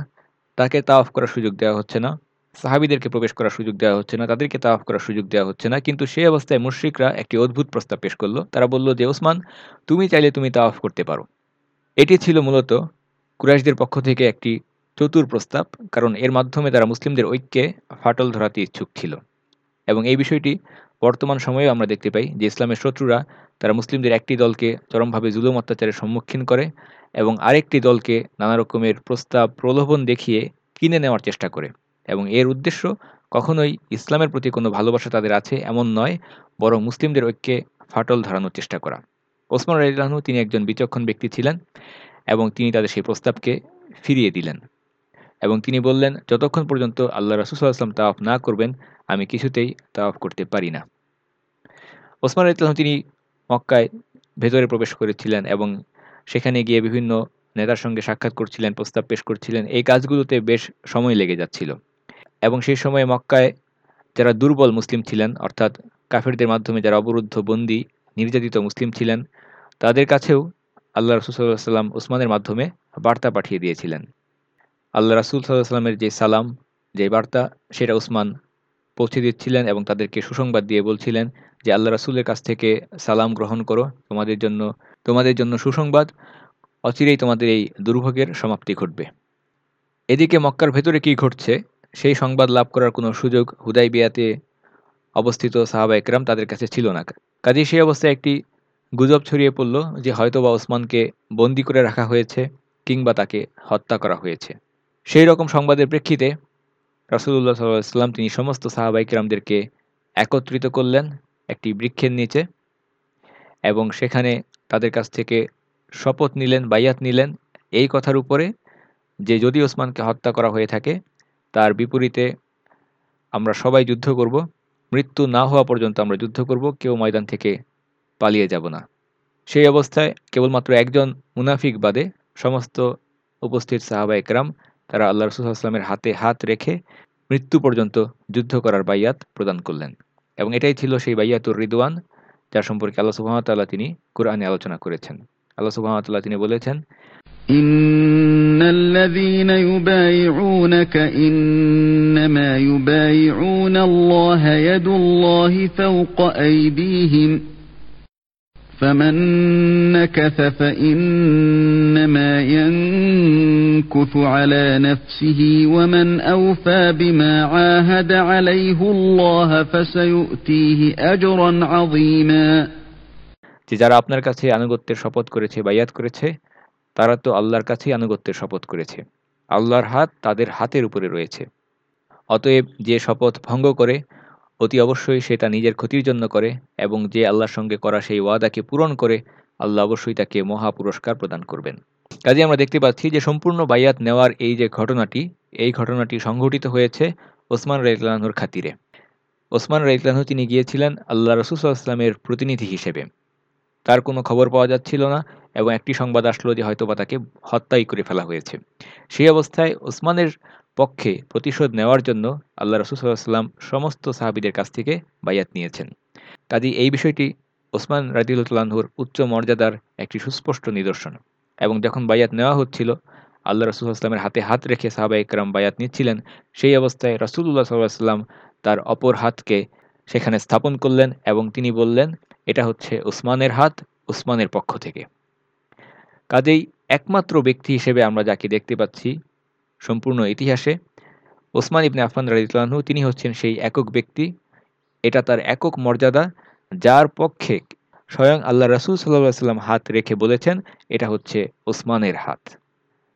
তাকে তাওয়াফ করার সুযোগ দেওয়া হচ্ছে না, সাহাবিদেরকে প্রবেশ করার সুযোগ দেওয়া হচ্ছে না, তাদেরকে তাওয়াফ করার সুযোগ দেওয়া হচ্ছে না, কিন্তু সেই অবস্থায় মুশ্রিকরা একটি অদ্ভুত প্রস্তাব পেশ করল। তারা বলল যে, ওসমান, তুমি চাইলে তুমি তাওয়াফ করতে পারো। এটি ছিল মূলত কুরাইশদের পক্ষ থেকে একটি চতুর প্রস্তাব, কারণ এর মাধ্যমে তারা মুসলিমদের ঐক্যে ফাটল ধরাতে ইচ্ছুক ছিল। এবং এই বিষয়টি বর্তমান সময়েও আমরা দেখতে পাই যে ইসলামের শত্রুরা, তারা মুসলিমদের একটি দলকে চরমভাবে জুলুম অত্যাচারের সম্মুখীন করে এবং আরেকটি দলকে নানা রকমের প্রস্তাব, প্রলোভন দেখিয়ে কিনে নেওয়ার চেষ্টা করে এবং এর উদ্দেশ্য কখনোই ইসলামের প্রতি কোনো ভালোবাসা তাদের আছে এমন নয়, বরং মুসলিমদের ঐক্যে ফাটল ধরানোর চেষ্টা করা। ওসমান রাইলাহনু তিনি একজন বিচক্ষণ ব্যক্তি ছিলেন এবং তিনি তাদের সেই প্রস্তাবকে ফিরিয়ে দিলেন। এবং তিনি বললেন, যতক্ষণ পর্যন্ত আল্লাহ রসুলাম তাওয়াফ না করবেন, আমি কিছুতেই তাওয়াফ করতে পারি না। ওসমান রাইতলাম তিনি মক্কায় ভেতরে প্রবেশ করেছিলেন এবং সেখানে গিয়ে বিভিন্ন নেতার সঙ্গে সাক্ষাৎ করছিলেন, প্রস্তাব পেশ করছিলেন। এই কাজগুলোতে বেশ সময় লেগে যাচ্ছিল। এবং সেই সময়ে মক্কায় যারা দুর্বল মুসলিম ছিলেন, অর্থাৎ কাফেরদের মাধ্যমে যারা অবরুদ্ধ, বন্দী, নির্যাতিত মুসলিম ছিলেন, তাদের কাছেও আল্লাহ রসুল সাল্লাম উসমানের মাধ্যমে বার্তা পাঠিয়ে দিয়েছিলেন। আল্লাহ রাসুল সাল্লামের যে সালাম, যে বার্তা, সেটা উসমান পৌঁছে দিচ্ছিলেন এবং তাদেরকে সুসংবাদ দিয়ে বলছিলেন যে, আল্লাহ রাসুলের কাছ থেকে সালাম গ্রহণ করো। তোমাদের জন্য তোমাদের জন্য সুসংবাদ। অচিরেই তোমাদের এই দুর্ভোগের সমাপ্তি ঘটবে। এদিকে মক্কার ভেতরে কি ঘটছে, সেই সংবাদ লাভ করার কোনো সুযোগ হুদাই বিয়াতে অবস্থিত সাহাবা একরাম তাদের কাছে ছিল না। কাজে সেই অবস্থায় একটি গুজব ছড়িয়ে পড়ল যে, হয়তোবা ওসমানকে বন্দি করে রাখা হয়েছে কিংবা তাকে হত্যা করা হয়েছে। সেই রকম সংবাদের প্রেক্ষিতে রাসুল্লাহ সাল্লাম তিনি সমস্ত সাহাবাইকরামদেরকে একত্রিত করলেন একটি বৃক্ষের নিচে এবং সেখানে তাদের কাছ থেকে শপথ নিলেন বাইয়াত নিলেন। এই কথার উপরে যে যদি ওসমানকে হত্যা করা হয়ে থাকে, তার বিপরীতে আমরা সবাই যুদ্ধ করব। মৃত্যু না হওয়া পর্যন্ত আমরা যুদ্ধ করব, কেউ ময়দান থেকে পালিয়ে যাব না। সেই অবস্থায় কেবলমাত্র একজন মুনাফিক বাদে সমস্ত উপস্থিত সাহাবা একরাম তারা আল্লাহ রসুলামের হাতে হাত রেখে মৃত্যু পর্যন্ত যুদ্ধ করার বাইয়াত প্রদান করলেন এবং এটাই ছিল সেই বাইয়াতুর রিদওয়ান যার সম্পর্কে আল্লাহ সুহামতাল্লাহ তিনি কোরআনে আলোচনা করেছেন আল্লাহ সুহামতাল্লাহ তিনি বলেছেন إن الذين يبايعونك إنما يبايعون الله يد الله فوق أيديهم فمن نكث فإنما ينكث على نفسه ومن أوفى بما عاهد عليه الله فسيؤتيه أجرا عظيما যে যারা আপনার কাছে আনুগত্যের শপথ করেছে বায়াত করেছে তারা তো আল্লাহর কাছেই আনুগত্যের শপথ করেছে আল্লাহর হাত তাদের হাতের উপরে রয়েছে অতএব যে শপথ ভঙ্গ করে অতি অবশ্যই সে তা নিজের ক্ষতির জন্য করে এবং যে আল্লাহর সঙ্গে করা সেই ওয়াদাকে পূরণ করে আল্লাহ অবশ্যই তাকে মহা পুরস্কার প্রদান করবেন। কাজে আমরা দেখতে পাচ্ছি যে সম্পূর্ণ বাইয়াত নেওয়ার এই যে ঘটনাটি, এই ঘটনাটি সংঘটিত হয়েছে ওসমান রাইতলানহুর খাতিরে। ওসমান রাইতলানহু তিনি গিয়েছিলেন আল্লাহ রসুলামের প্রতিনিধি হিসেবে। তার কোনো খবর পাওয়া যাচ্ছিল না এবং একটি সংবাদ আসলো যে হয়তো বা তাকে হত্যাই করে ফেলা হয়েছে। সেই অবস্থায় ওসমানের পক্ষে প্রতিশোধ নেওয়ার জন্য আল্লাহ রসুল্লাহাম সমস্ত সাহাবিদের কাছ থেকে বায়াত নিয়েছেন। কাজী এই বিষয়টি ওসমান রাজিউল্লাহুর উচ্চ মর্যাদার একটি সুস্পষ্ট নিদর্শন এবং যখন বায়াত নেওয়া হচ্ছিল, আল্লাহ রসুলামের হাতে হাত রেখে সাহাবা ইকরাম বায়াত নিচ্ছিলেন। সেই অবস্থায় রসুল্লাহ সাল্লাম তার অপর হাতকে সেখানে স্থাপন করলেন এবং তিনি বললেন, এটা হচ্ছে উসমানের হাত উসমানের পক্ষ থেকে। কাজেই একমাত্র ব্যক্তি হিসেবে আমরা যাকে দেখতে পাচ্ছি সম্পূর্ণ ইতিহাসে। ওসমান ইবনে আফমান রাজিউল্লাহু তিনি হচ্ছেন সেই একক ব্যক্তি। এটা তার একক মর্যাদা, যার পক্ষে স্বয়ং আল্লাহ রসুল সাল্লাহ সাল্লাম হাত রেখে বলেছেন, এটা হচ্ছে ওসমানের হাত।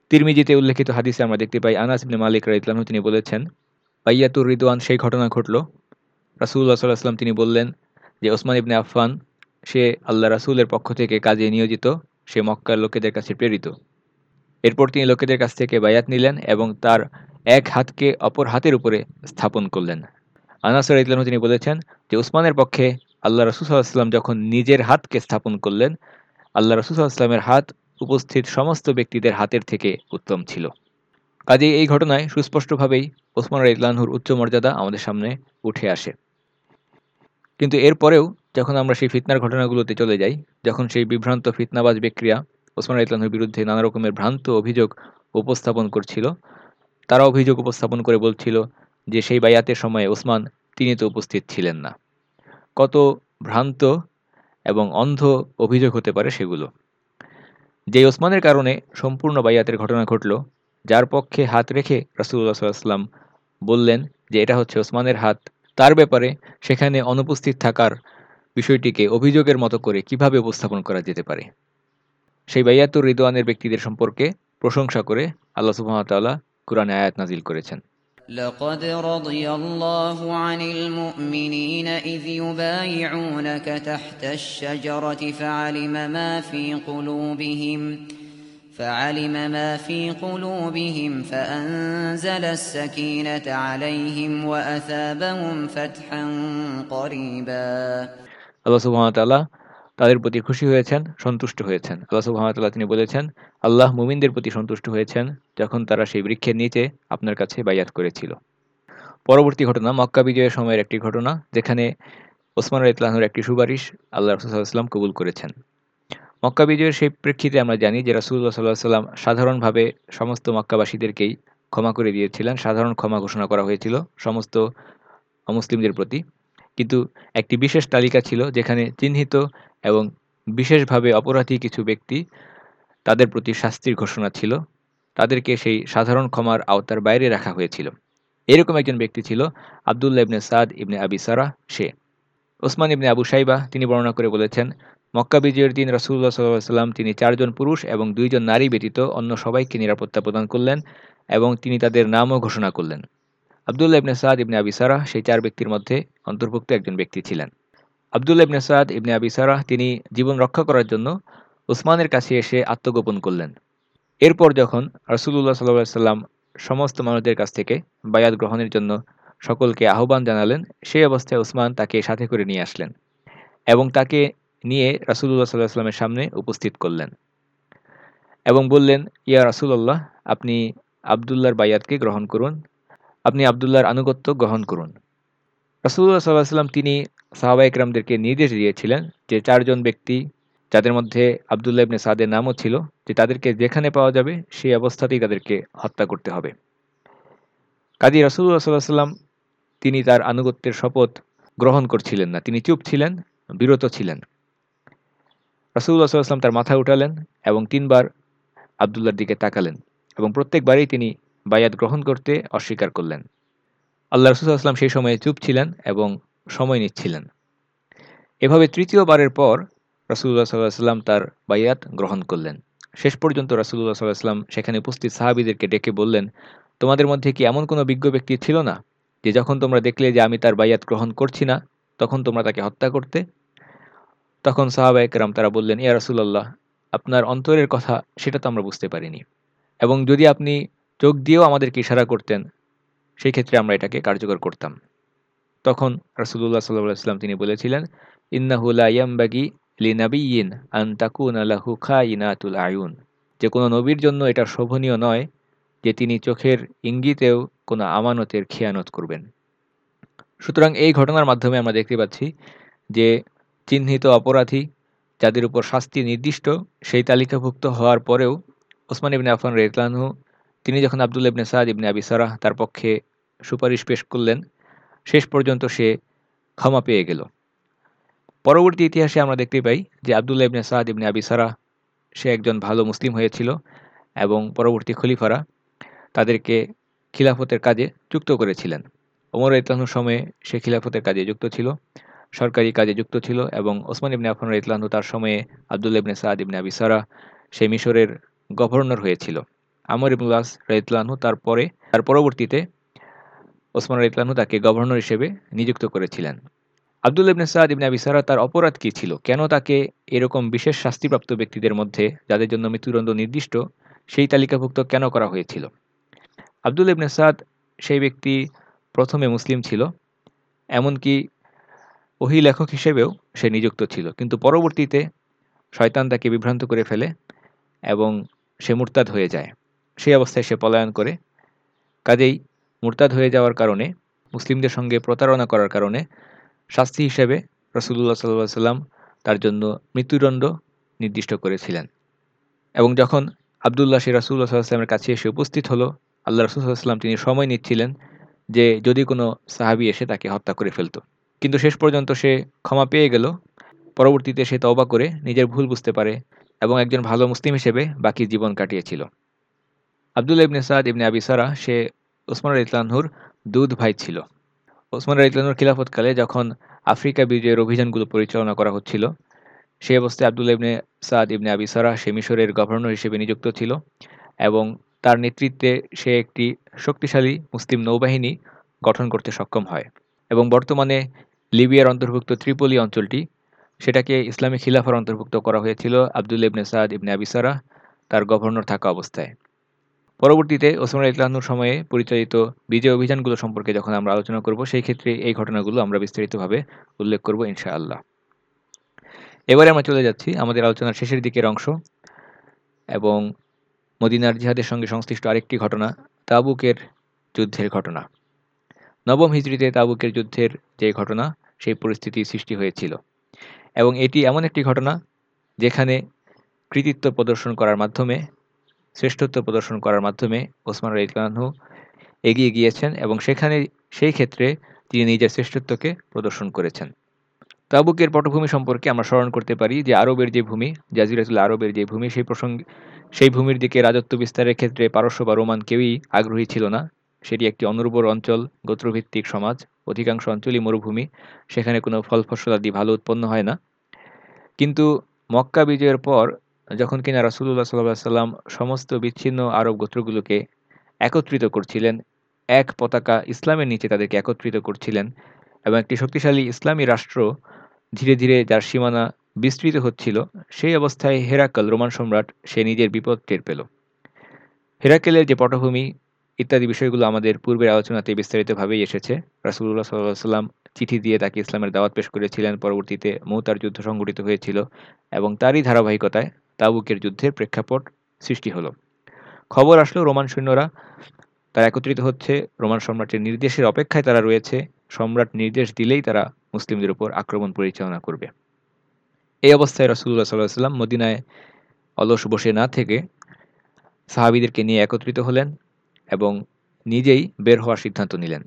তিরমিজিতে উল্লেখিত হাদিসে আমরা দেখতে পাই, আনাস ইবনে মালিক রাজিউল্লাহু তিনি বলেছেন, বাইয়াতুর রিদওয়ান, সেই ঘটনা ঘটল। রাসুল্লাহ সাল্লাহ সাল্লাম তিনি বললেন যে, ওসমান ইবনে আফফান, সে আল্লাহ রাসুলের পক্ষ থেকে কাজে নিয়োজিত, সে মক্কার লোকেদের কাছে প্রেরিত। এরপর তিনি লোকেদের কাছ থেকে বায়াত নিলেন এবং তার এক হাতকে অপর হাতের উপরে স্থাপন করলেন। আনাসর ইতলানহ তিনি বলেছেন যে, উসমানের পক্ষে আল্লাহ রসুসাল্লাম যখন নিজের হাতকে স্থাপন করলেন, আল্লাহ রসুসাল্লামের হাত উপস্থিত সমস্ত ব্যক্তিদের হাতের থেকে উত্তম ছিল। কাজে এই ঘটনায় সুস্পষ্টভাবেই ওসমান ইতলানহুর উচ্চ মর্যাদা আমাদের সামনে উঠে আসে। কিন্তু এরপরেও যখন আমরা সেই ফিতনার ঘটনাগুলোতে চলে যাই, যখন সেই বিভ্রান্ত ফিতনাবাজ বিক্রিয়া ওসমান ইতলানহুর বিরুদ্ধে নানা রকমের ভ্রান্ত অভিযোগ উপস্থাপন করছিল। তারা অভিযোগ উপস্থাপন করে বলছিল যে সেই বায়াতের সময়ে ওসমান, তিনি তো উপস্থিত ছিলেন না। কত ভ্রান্ত এবং অন্ধ অভিযোগ হতে পারে সেগুলো। যে ওসমানের কারণে সম্পূর্ণ বাইয়াতের ঘটনা ঘটল, যার পক্ষে হাত রেখে রাসুল্লাহ সাল্লাম বললেন যে এটা হচ্ছে ওসমানের হাত। তার ব্যাপারে সেখানে অনুপস্থিত থাকার বিষয়টিকে অভিযোগের মতো করে কীভাবে উপস্থাপন করা যেতে পারে? সেই বাইয়াতুর রিদওয়ানের ব্যক্তিদের সম্পর্কে প্রশংসা করে আল্লাহ সুহামতাল্লাহ কুরআনে আয়াত নাজিল করেছেন لقد رضي الله عن المؤمنين إذ يبايعونك تحت الشجرة فعلم ما في قلوبهم فعلم ما في قلوبهم فأنزل السكينة عليهم وأثابهم فتحا قريبا আল্লাহ সুবহানাহু তাদের প্রতি খুশি হয়েছেন, সন্তুষ্ট হয়েছেন। আল্লাহ সুবহানাহু তিনি বলেছেন, আল্লাহ মুমিনদের প্রতি সন্তুষ্ট হয়েছেন যখন তারা সেই বৃক্ষের নিচে আপনার কাছে বায়াত করেছিল। পরবর্তী ঘটনা মক্কা বিজয়ের সময়ের একটি ঘটনা, যেখানে ওসমান ইতলাহুর একটি সুপারিশ আল্লাহ রসুল্লাহাম কবুল করেছেন। মক্কা বিজয়ের সেই প্রেক্ষিতে আমরা জানি যে রাসুল্লাহ সাল্লাহ সাল্লাম সাধারণভাবে সমস্ত মক্কাবাসীদেরকেই ক্ষমা করে দিয়েছিলেন। সাধারণ ক্ষমা ঘোষণা করা হয়েছিল সমস্ত মুসলিমদের প্রতি। কিন্তু একটি বিশেষ তালিকা ছিল যেখানে চিহ্নিত এবং বিশেষভাবে অপরাধী কিছু ব্যক্তি তাদের প্রতি শাস্তির ঘোষণা ছিল। তাদেরকে সেই সাধারণ ক্ষমার আওতার বাইরে রাখা হয়েছিল। এরকম একজন ব্যক্তি ছিল আবদুল্লাহ ইবনে সাদ ইবনে আবি সারা, সে। ওসমান ইবনে আবু সাইবা, তিনি বর্ণনা করে বলেছেন, মক্কা বিজয়ের দিন রাসুল্লাহ সাল্লাম তিনি চারজন পুরুষ এবং দুইজন নারী ব্যতীত অন্য সবাইকে নিরাপত্তা প্রদান করলেন এবং তিনি তাদের নামও ঘোষণা করলেন। আবদুল্লাহ ইবনে সাদ ইবনে আবি সারা সেই চার ব্যক্তির মধ্যে অন্তর্ভুক্ত একজন ব্যক্তি ছিলেন। আবদুল্লা ইবনে সাদ ইবনে আবি সারাহ তিনি জীবন রক্ষা করার জন্য উসমানের কাছে এসে আত্মগোপন করলেন। এরপর যখন রসুল্লাহ সাল্লাহ সাল্লাম সমস্ত মানুষদের কাছ থেকে বায়াত গ্রহণের জন্য সকলকে আহ্বান জানালেন, সেই অবস্থায় উসমান তাকে সাথে করে নিয়ে আসলেন এবং তাকে নিয়ে রাসুল্লাহ সাল্লাহ সাল্লামের সামনে উপস্থিত করলেন এবং বললেন, ইয়া রাসুল্লাহ আপনি আবদুল্লার বায়াতকে গ্রহণ করুন। আপনি আবদুল্লার আনুগত্য গ্রহণ করুন। রাসুল্লাহ সাল্লাহ সাল্লাম তিনি সাহাবা ইকরামদেরকে নির্দেশ দিয়েছিলেন যে চারজন ব্যক্তি যাদের মধ্যে আবদুল্লাহ ইবনে সাদের নামও ছিল, যে তাদেরকে যেখানে পাওয়া যাবে সেই অবস্থাতেই তাদেরকে হত্যা করতে হবে। কাজী রাসুল্লাহ সাল্লাহ সাল্লাম তিনি তার আনুগত্যের শপথ গ্রহণ করছিলেন না। তিনি চুপ ছিলেন, বিরত ছিলেন। রাসুল্লাহ সাল্লাম তার মাথা উঠালেন এবং তিনবার আবদুল্লার দিকে তাকালেন এবং প্রত্যেকবারেই তিনি বায়াত গ্রহণ করতে অস্বীকার করলেন। আল্লাহ রসুল্লাহাম সেই সময়ে চুপ ছিলেন এবং সময় নিচ্ছিলেন। এভাবে তৃতীয়বারের পর রাসুল্লাহ সাল্লাহ সাল্লাম তার বাইয়াত গ্রহণ করলেন। শেষ পর্যন্ত রাসুল্লাহ সাল্লাহ সাল্লাম সেখানে উপস্থিত সাহাবিদেরকে ডেকে বললেন, তোমাদের মধ্যে কি এমন কোনো বিজ্ঞ ব্যক্তি ছিল না যে যখন তোমরা দেখলে যে আমি তার বাইয়াত গ্রহণ করছি না, তখন তোমরা তাকে হত্যা করতে? তখন সাহাবা একরাম তারা বললেন, ইয়া রাসুল্লাহ আপনার অন্তরের কথা সেটা তো আমরা বুঝতে পারিনি। এবং যদি আপনি চোখ দিয়েও আমাদেরকে ইশারা করতেন। সেই ক্ষেত্রে আমরা এটাকে কার্যকর করতাম। তখন রাসুল্লাহ সাল্লাহ সাল্লাম তিনি বলেছিলেন ইন্নাহুলা ইয়ামবাগি লিনাবিয়িন আন তাকুন আলাহু খা ইনাতুল আয়ুন। যে কোনো নবীর জন্য এটা শোভনীয় নয় যে তিনি চোখের ইঙ্গিতেও কোনো আমানতের খেয়ানত করবেন। সুতরাং এই ঘটনার মাধ্যমে আমরা দেখতে পাচ্ছি যে চিহ্নিত অপরাধী যাদের উপর শাস্তি নির্দিষ্ট, সেই তালিকাভুক্ত হওয়ার পরেও ওসমান ইবনে আফান রেতলানহু তিনি যখন আবদুল ইবনে সাদ ইবনে আবি সারাহ তার পক্ষে সুপারিশ পেশ করলেন, শেষ পর্যন্ত সে ক্ষমা পেয়ে গেল। পরবর্তী ইতিহাসে আমরা দেখতে পাই যে আবদুল্লাহ ইবনে সাদ ইবনে আবি সারা সে একজন ভালো মুসলিম হয়েছিল এবং পরবর্তী খলিফারা তাদেরকে খিলাফতের কাজে যুক্ত করেছিলেন। ওমর ইতলাহুর সময়ে সে খিলাফতের কাজে যুক্ত ছিল, সরকারি কাজে যুক্ত ছিল এবং ওসমান ইবনে আফান ইতলাহু তার সময়ে আবদুল্লা ইবনে সাদ ইবনে আবি সারা সে মিশরের গভর্নর হয়েছিল। আমর ইবুল্লাস রহিতলাহু তারপরে, তার পরবর্তীতে ওসমান ইতলাহু তাকে গভর্নর হিসেবে নিযুক্ত করেছিলেন। আব্দুল ইবনে সাদ ইবনে আবি সারা তার অপরাধ কী ছিল? কেন তাকে এরকম বিশেষ শাস্তিপ্রাপ্ত ব্যক্তিদের মধ্যে, যাদের জন্য মৃত্যুদণ্ড নির্দিষ্ট, সেই তালিকাভুক্ত কেন করা হয়েছিল? আব্দুল ইবনে সাদ সেই ব্যক্তি প্রথমে মুসলিম ছিল, এমনকি ওহি লেখক হিসেবেও সে নিযুক্ত ছিল। কিন্তু পরবর্তীতে শয়তান তাকে বিভ্রান্ত করে ফেলে এবং সে মুরতাদ হয়ে যায়। সেই অবস্থায় সে পলায়ন করে। কাজেই মুরতাদ হয়ে যাওয়ার কারণে, মুসলিমদের সঙ্গে প্রতারণা করার কারণে শাস্তি হিসেবে রসুল্লাহ সাল্লাহ সাল্লাম তার জন্য মৃত্যুদণ্ড নির্দিষ্ট করেছিলেন। এবং যখন আবদুল্লাহ সে রাসুল্লাহ সাল্লামের কাছে এসে উপস্থিত হলো, আল্লাহ রসুল সাল্লাম তিনি সময় নিচ্ছিলেন যে যদি কোনো সাহাবি এসে তাকে হত্যা করে ফেলত। কিন্তু শেষ পর্যন্ত সে ক্ষমা পেয়ে গেল। পরবর্তীতে সে তওবা করে নিজের ভুল বুঝতে পারে এবং একজন ভালো মুসলিম হিসেবে বাকি জীবন কাটিয়েছিল। আবদুল্লা ইবনে সাদ ইবনে আবি সারা, সে ওসমান ইতলানহুর দুধ ভাই ছিল। ওসমান ইতলানহুর খিলাফতকালে যখন আফ্রিকা বিজয়ের অভিযানগুলো পরিচালনা করা হচ্ছিল, সে অবস্থায় আবদুল্লা ইবনে সাদ ইবনে আবি সারা সে মিশরের গভর্নর হিসেবে নিযুক্ত ছিল এবং তার নেতৃত্বে সে একটি শক্তিশালী মুসলিম নৌবাহিনী গঠন করতে সক্ষম হয় এবং বর্তমানে লিবিয়ার অন্তর্ভুক্ত ত্রিপলি অঞ্চলটি সেটাকে ইসলামী খিলাফার অন্তর্ভুক্ত করা হয়েছিল আবদুল ইবনে সাদ ইবনে আবিসারা তার গভর্নর থাকা অবস্থায়। পরবর্তীতে ওসমান ইতলাহনুর সময়ে পরিচালিত বিজয় অভিযানগুলো সম্পর্কে যখন আমরা আলোচনা করব, সেই ক্ষেত্রে এই ঘটনাগুলো আমরা বিস্তারিতভাবে উল্লেখ করব ইনশাআল্লাহ। এবারে আমরা চলে যাচ্ছি আমাদের আলোচনার শেষের দিকের অংশ এবং মদিনার জিহাদের সঙ্গে সংশ্লিষ্ট আরেকটি ঘটনা, তাবুকের যুদ্ধের ঘটনা। নবম হিজড়িতে তাবুকের যুদ্ধের যে ঘটনা, সেই পরিস্থিতি সৃষ্টি হয়েছিল এবং এটি এমন একটি ঘটনা যেখানে কৃতিত্ব প্রদর্শন করার মাধ্যমে শ্রেষ্ঠত্ব প্রদর্শন করার মাধ্যমে ওসমান রাইতলানহু এগিয়ে গিয়েছেন এবং সেখানে সেই ক্ষেত্রে তিনি নিজের শ্রেষ্ঠত্বকে প্রদর্শন করেছেন। তাবুকের পটভূমি সম্পর্কে আমরা স্মরণ করতে পারি যে আরবের যে ভূমি, জাজিরাতুল আরবের যে ভূমি, সেই প্রসঙ্গে সেই ভূমির দিকে রাজত্ব বিস্তারের ক্ষেত্রে পারস্য বা রোমান কেউই আগ্রহী ছিল না। সেটি একটি অনুর্বর অঞ্চল, গোত্রভিত্তিক সমাজ, অধিকাংশ অঞ্চলই মরুভূমি, সেখানে কোনো ফল ফসলাদি ভালো উৎপন্ন হয় না। কিন্তু মক্কা বিজয়ের পর যখন কিনা রাসুল্লাহ সাল্লাহ সাল্লাম সমস্ত বিচ্ছিন্ন আরব গোত্রগুলোকে একত্রিত করছিলেন, এক পতাকা ইসলামের নিচে তাদেরকে একত্রিত করছিলেন এবং একটি শক্তিশালী ইসলামী রাষ্ট্র ধীরে ধীরে যার সীমানা বিস্তৃত হচ্ছিল, সেই অবস্থায় হেরাকল রোমান সম্রাট, সে নিজের বিপদ টের পেল। হেরাকেলের যে পটভূমি ইত্যাদি বিষয়গুলো আমাদের পূর্বের আলোচনাতে বিস্তারিতভাবেই এসেছে রাসুল্লাহ সাল্লাহ সাল্লাম চিঠি দিয়ে তাকে ইসলামের দাওয়াত পেশ করেছিলেন, পরবর্তীতে মৌতার যুদ্ধ সংঘটিত হয়েছিল এবং তারই ধারাবাহিকতায় তাবুকের যুদ্ধের প্রেক্ষাপট সৃষ্টি হলো। খবর আসলো রোমান সৈন্যরা তারা একত্রিত হচ্ছে। রোমান সম্রাটের নির্দেশের অপেক্ষায় তারা রয়েছে। সম্রাট নির্দেশ দিলেই তারা মুসলিমদের উপর আক্রমণ পরিচালনা করবে। এই অবস্থায় রাসুল্লাহ সাল্লাহ সাল্লাম মদিনায় অলস বসে না থেকে সাহাবিদেরকে নিয়ে একত্রিত হলেন এবং নিজেই বের হওয়ার সিদ্ধান্ত নিলেন।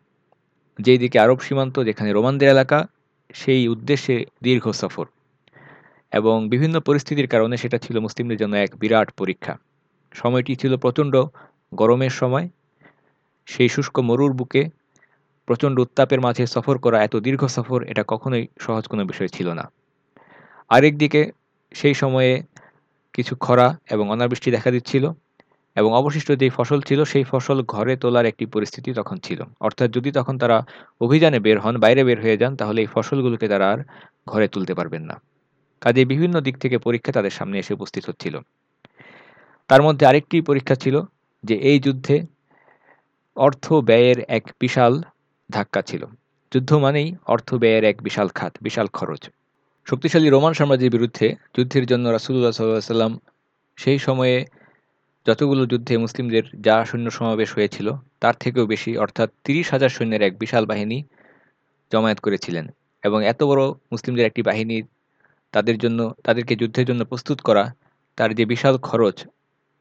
যেই দিকে আরব সীমান্ত, যেখানে রোমানদের এলাকা, সেই উদ্দেশ্যে দীর্ঘ সফর। এবং বিভিন্ন পরিস্থিতির কারণে সেটা ছিল মুসলিমদের জন্য এক বিরাট পরীক্ষা। সময়টি ছিল প্রচণ্ড গরমের সময়। সেই শুষ্ক মরুর বুকে প্রচণ্ড উত্তাপের মাঝে সফর করা, এত দীর্ঘ সফর, এটা কখনোই সহজ কোনো বিষয় ছিল না। আরেক দিকে সেই সময়ে কিছু খরা এবং অনাবৃষ্টি দেখা দিচ্ছিল এবং অবশিষ্ট যেই ফসল ছিল, সেই ফসল ঘরে তোলার একটি পরিস্থিতি তখন ছিল। অর্থাৎ যদি তখন তারা অভিযানে বের হন, বাইরে বের হয়ে যান, তাহলে এই ফসলগুলোকে তারা আর ঘরে তুলতে পারবেন না। কাজে বিভিন্ন দিক থেকে পরীক্ষা তাদের সামনে এসে উপস্থিত হচ্ছিল। তার মধ্যে আরেকটি পরীক্ষা ছিল যে এই যুদ্ধে অর্থ ব্যয়ের এক বিশাল ধাক্কা ছিল। যুদ্ধ মানেই অর্থ ব্যয়ের এক বিশাল খাত, বিশাল খরচ। শক্তিশালী রোমান সাম্রাজ্যের বিরুদ্ধে যুদ্ধের জন্য রাসুল্লাহ সাল্লাহ সাল্লাম সেই সময়ে যতগুলো যুদ্ধে মুসলিমদের যা সৈন্য সমাবেশ হয়েছিল, তার থেকেও বেশি, অর্থাৎ তিরিশ হাজার সৈন্যের এক বিশাল বাহিনী জমায়েত করেছিলেন। এবং এত বড় মুসলিমদের একটি বাহিনী তাদের জন্য, তাদেরকে যুদ্ধের জন্য প্রস্তুত করা তার যে বিশাল খরচ,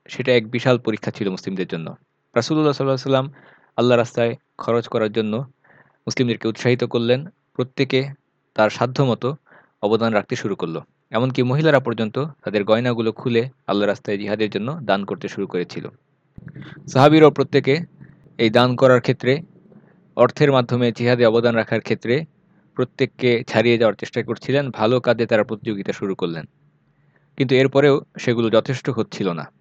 সেটা এক বিশাল পরীক্ষা ছিল মুসলিমদের জন্য। রাসুল্লাহ সাল্লাহ সাল্লাম আল্লাহ রাস্তায় খরচ করার জন্য মুসলিমদেরকে উৎসাহিত করলেন, প্রত্যেকে তার সাধ্যমতো অবদান রাখতে শুরু করল। এমনকি মহিলারা পর্যন্ত তাদের গয়নাগুলো খুলে আল্লাহ রাস্তায় জিহাদের জন্য দান করতে শুরু করেছিল। সাহাবিরও প্রত্যেকে এই দান করার ক্ষেত্রে, অর্থের মাধ্যমে জিহাদে অবদান রাখার ক্ষেত্রে প্রত্যেককে ছাড়িয়ে যাওয়ার চেষ্টা করছিলেন, ভালো কাজে তারা প্রতিযোগিতা শুরু করলেন। কিন্তু এরপরেও সেগুলো যথেষ্ট হচ্ছিল না।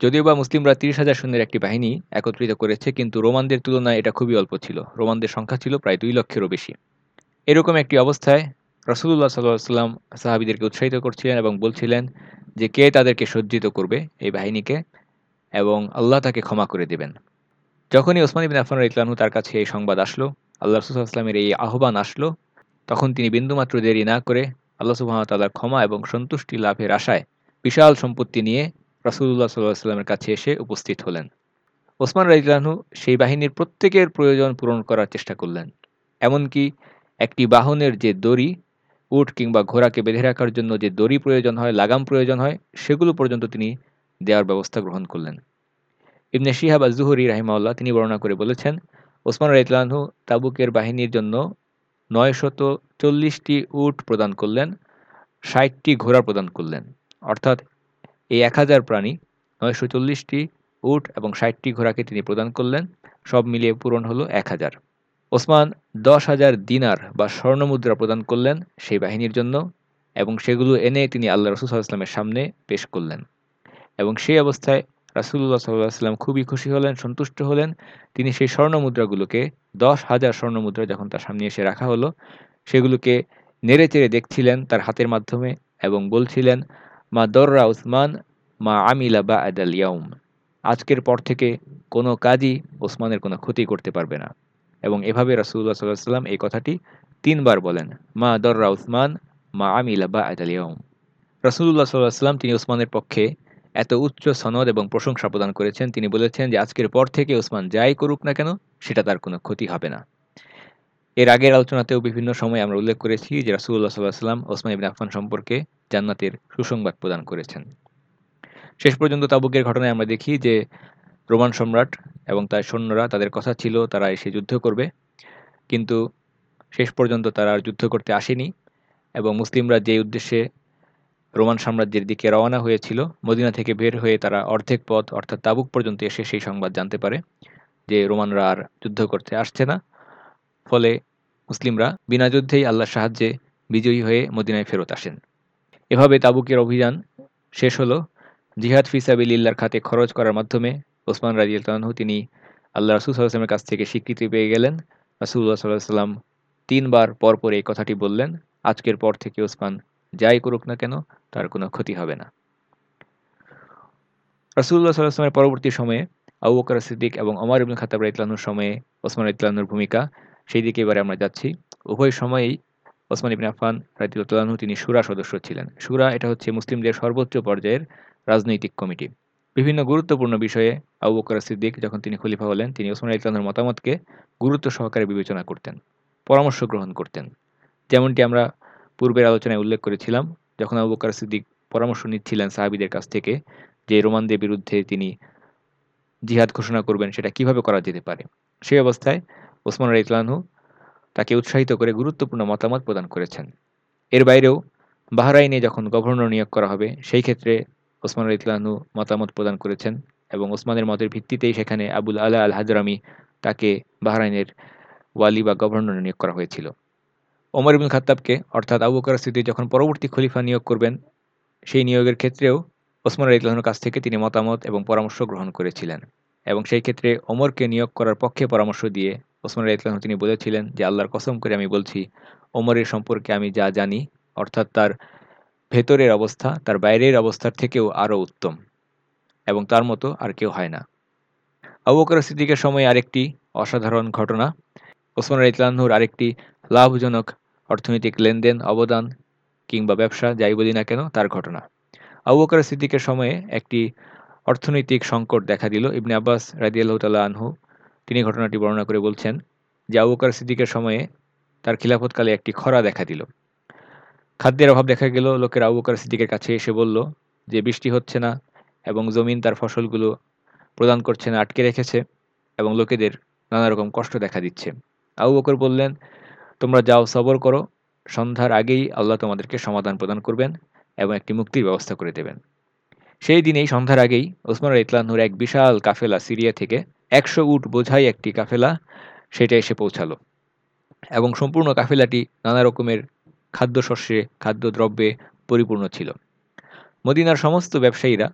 যদিও বা মুসলিমরা তিরিশ হাজার সৈন্যের একটি বাহিনী একত্রিত করেছে, কিন্তু রোমানদের তুলনায় এটা খুবই অল্প ছিল। রোমানদের সংখ্যা ছিল প্রায় দুই লক্ষেরও বেশি। এরকম একটি অবস্থায় রসুল্লাহ সাল্লাহ সাল্লাম সাহাবিদেরকে উৎসাহিত করছিলেন এবং বলছিলেন যে, কে তাদেরকে সজ্জিত করবে এই বাহিনীকে? এবং আল্লাহ তাকে ক্ষমা করে দেবেন। যখনই ওসমান ইবিন আফান ইতলানহু তার কাছে এই সংবাদ আসলো আল্লাহ রসুলামের এই আহ্বান আসলো, তখন তিনি বিন্দুমাত্র দেরি না করে আল্লাহ সুবাহতাল্লাহর ক্ষমা এবং সন্তুষ্টি লাভের আশায় বিশাল সম্পত্তি নিয়ে রাসুল্লাহ সাল্লাহ সাল্লামের কাছে এসে উপস্থিত হলেন। ওসমান রাইজলানহু সেই বাহিনীর প্রত্যেকের প্রয়োজন পূরণ করার চেষ্টা করলেন, এমনকি একটি বাহনের যে দড়ি, উট কিংবা ঘোড়াকে বেঁধে রাখার জন্য যে দড়ি প্রয়োজন হয়, লাগাম প্রয়োজন হয়, সেগুলো পর্যন্ত তিনি দেওয়ার ব্যবস্থা গ্রহণ করলেন। ইবনে শিহাব আজুহরি রাহিমাউল্লাহ তিনি বর্ণনা করে বলেছেন ওসমান রাইতলানহু তাবুকের বাহিনীর জন্য নয়শত চল্লিশটি উট প্রদান করলেন, ষাটটি ঘোড়া প্রদান করলেন। অর্থাৎ এই এক হাজার প্রাণী নয়শো চল্লিশটি উট এবং ষাটটি ঘোড়াকে তিনি প্রদান করলেন, সব মিলিয়ে পূরণ হলো এক হাজার। ওসমান দশ হাজার দিনার বা স্বর্ণমুদ্রা প্রদান করলেন সেই বাহিনীর জন্য এবং সেগুলো এনে তিনি আল্লাহ রসুল ইসলামের সামনে পেশ করলেন। এবং সেই অবস্থায় রাসুল্লাহ সাল্লাহ সাল্লাম খুবই খুশি হলেন, সন্তুষ্ট হলেন। তিনি সেই স্বর্ণ মুদ্রাগুলোকে দশ হাজার স্বর্ণ মুদ্রা যখন তার সামনে এসে রাখা হলো, সেগুলোকে নেড়ে চেড়ে দেখছিলেন তার হাতের মাধ্যমে এবং বলছিলেন, মা দররা উসমান, মা আমিলা বা আদাল ইয়াউম। আজকের পর থেকে কোনো কাজই ওসমানের কোনো ক্ষতি করতে পারবে না। এবং এভাবে রাসুল্লাহ সাল্লাহ সাল্লাম এই কথাটি তিনবার বলেন, মা দররা উসমান, মা আমিলা বা আদাল ইয়াউম রাসুল্লাহ সাল্লাহ সাল্লাম তিনি ওসমানের পক্ষে এত উচ্চ সনদ এবং প্রশংসা প্রদান করেছেন, তিনি বলেছেন যে আজকের পর থেকে ওসমান যাই করুক না কেন, সেটা তার কোনো ক্ষতি হবে না। এর আগের আলোচনাতেও বিভিন্ন সময় আমরা উল্লেখ করেছি যে রাসুল্লাহ সাল্লাহ সাল্লাম ওসমান ইবিন আফমান সম্পর্কে জান্নাতের সুসংবাদ প্রদান করেছেন। শেষ পর্যন্ত তাবুকের ঘটনায় আমরা দেখি যে রোমান সম্রাট এবং তার সৈন্যরা, তাদের কথা ছিল, তারা এসে যুদ্ধ করবে। কিন্তু শেষ পর্যন্ত তারা আর যুদ্ধ করতে আসেনি এবং মুসলিমরা যে উদ্দেশ্যে রোমান সাম্রাজ্যের দিকে রওনা হয়েছিল। মদিনা থেকে বের হয়ে তারা অর্ধেক পথ, অর্থাৎ তাবুক পর্যন্ত এসে সেই সংবাদ জানতে পারে যে রোমানরা আর যুদ্ধ করতে আসছে না। ফলে মুসলিমরা বিনা যুদ্ধেই আল্লাহর সাহায্যে বিজয়ী হয়ে মদিনায় ফেরত আসেন। এভাবে তাবুকের অভিযান শেষ হলো। জিহাদ ফিসাবিল্লার খাতে খরচ করার মাধ্যমে ওসমান রাজিউল্লাহু তিনি আল্লাহ রসুল সাল্লাহামের কাছ থেকে স্বীকৃতি পেয়ে গেলেন। রাসুল্লাহ সাল্লাহ সাল্লাম তিনবার পরপর এই কথাটি বললেন, আজকের পর থেকে ওসমান যাই করুক না কেন তার কোনো ক্ষতি হবে না। রাসুল্লাহ সাল্লাহামের পরবর্তী সময়ে আবু বকর সিদ্দিক এবং অমর ইবুল খাতাব রাইতলানুর সময়ে ওসমান ইতলানুর ভূমিকা, সেই দিকে এবারে আমরা যাচ্ছি। উভয় সময়েই ওসমান ইবিন আফান রাইতুল্লাহু তিনি সুরা সদস্য ছিলেন। সুরা এটা হচ্ছে মুসলিমদের সর্বোচ্চ পর্যায়ের রাজনৈতিক কমিটি। বিভিন্ন গুরুত্বপূর্ণ বিষয়ে আবু বকর সিদ্দিক যখন তিনি খলিফা হলেন, তিনি ওসমান ইতলানুর মতামতকে গুরুত্ব সহকারে বিবেচনা করতেন, পরামর্শ গ্রহণ করতেন। যেমনটি আমরা পূর্বের আলোচনায় উল্লেখ করেছিলাম যখন আবু বকর সিদ্দিক পরামর্শ নিচ্ছিলেন সাহাবিদের কাছ থেকে যে রোমানদের বিরুদ্ধে তিনি জিহাদ ঘোষণা করবেন, সেটা কীভাবে করা যেতে পারে? সেই অবস্থায় ওসমান রাইতলানহু তাকে উৎসাহিত করে গুরুত্বপূর্ণ মতামত প্রদান করেছেন। এর বাইরেও বাহরাইনে যখন গভর্নর নিয়োগ করা হবে, সেই ক্ষেত্রে ওসমান রাইতলানহু মতামত প্রদান করেছেন এবং ওসমানের মতের ভিত্তিতেই সেখানে আবুল আলা আল হাজরামি তাকে বাহরাইনের ওয়ালি বা গভর্নর নিয়োগ করা হয়েছিল। ওমর ইবুল খাত্তাবকে, অর্থাৎ আবু বকর সিদ্দিক যখন পরবর্তী খলিফা নিয়োগ করবেন, সেই নিয়োগের ক্ষেত্রেও ওসমান রাইতলাহর কাছ থেকে তিনি মতামত এবং পরামর্শ গ্রহণ করেছিলেন এবং সেই ক্ষেত্রে ওমরকে নিয়োগ করার পক্ষে পরামর্শ দিয়ে ওসমান রাইতলাহ তিনি বলেছিলেন যে, আল্লাহর কসম করে আমি বলছি, ওমরের সম্পর্কে আমি যা জানি, অর্থাৎ তার ভেতরের অবস্থা, তার বাইরের অবস্থার থেকেও আরও উত্তম এবং তার মতো আর কেউ হয় না। আবু বকর সিদ্দিকের সময় আরেকটি অসাধারণ ঘটনা, ওসমান রাইতলাহুর আরেকটি লাভজনক অর্থনৈতিক লেনদেন, অবদান কিংবা ব্যবসা, যাই বলি না কেন, তার ঘটনা। আবু বকর সিদ্দিকের সময়ে একটি অর্থনৈতিক সংকট দেখা দিল। ইবনে আব্বাস রাজিয়াল্লাহ তাল্লাহ আনহু, তিনি ঘটনাটি বর্ণনা করে বলছেন যে, আবু বকর সিদ্দিকের সময়ে তার খিলাফতকালে একটি খরা দেখা দিল। খাদ্যের অভাব দেখা গেল। লোকের আবু বকর সিদ্দিকের কাছে এসে বলল যে, বৃষ্টি হচ্ছে না এবং জমিন তার ফসলগুলো প্রদান করছে না, আটকে রেখেছে এবং লোকেদের নানা রকম কষ্ট দেখা দিচ্ছে। আবু বকর বললেন তোমরা যাও, সবর করো। সন্ধ্যার আগেই আল্লাহ তোমাদেরকে সমাধান প্রদান করবেন এবং একটি মুক্তির ব্যবস্থা করে দেবেন। সেই দিনেই, সন্ধ্যার আগেই ওসমান ইতলানহুর এক বিশাল কাফেলা সিরিয়া থেকে একশো উট বোঝাই একটি কাফেলা সেটা এসে পৌঁছালো এবং সম্পূর্ণ কাফেলাটি নানা রকমের খাদ্যশস্যে, খাদ্যদ্রব্যে পরিপূর্ণ ছিল। মদিনার সমস্ত ব্যবসায়ীরা,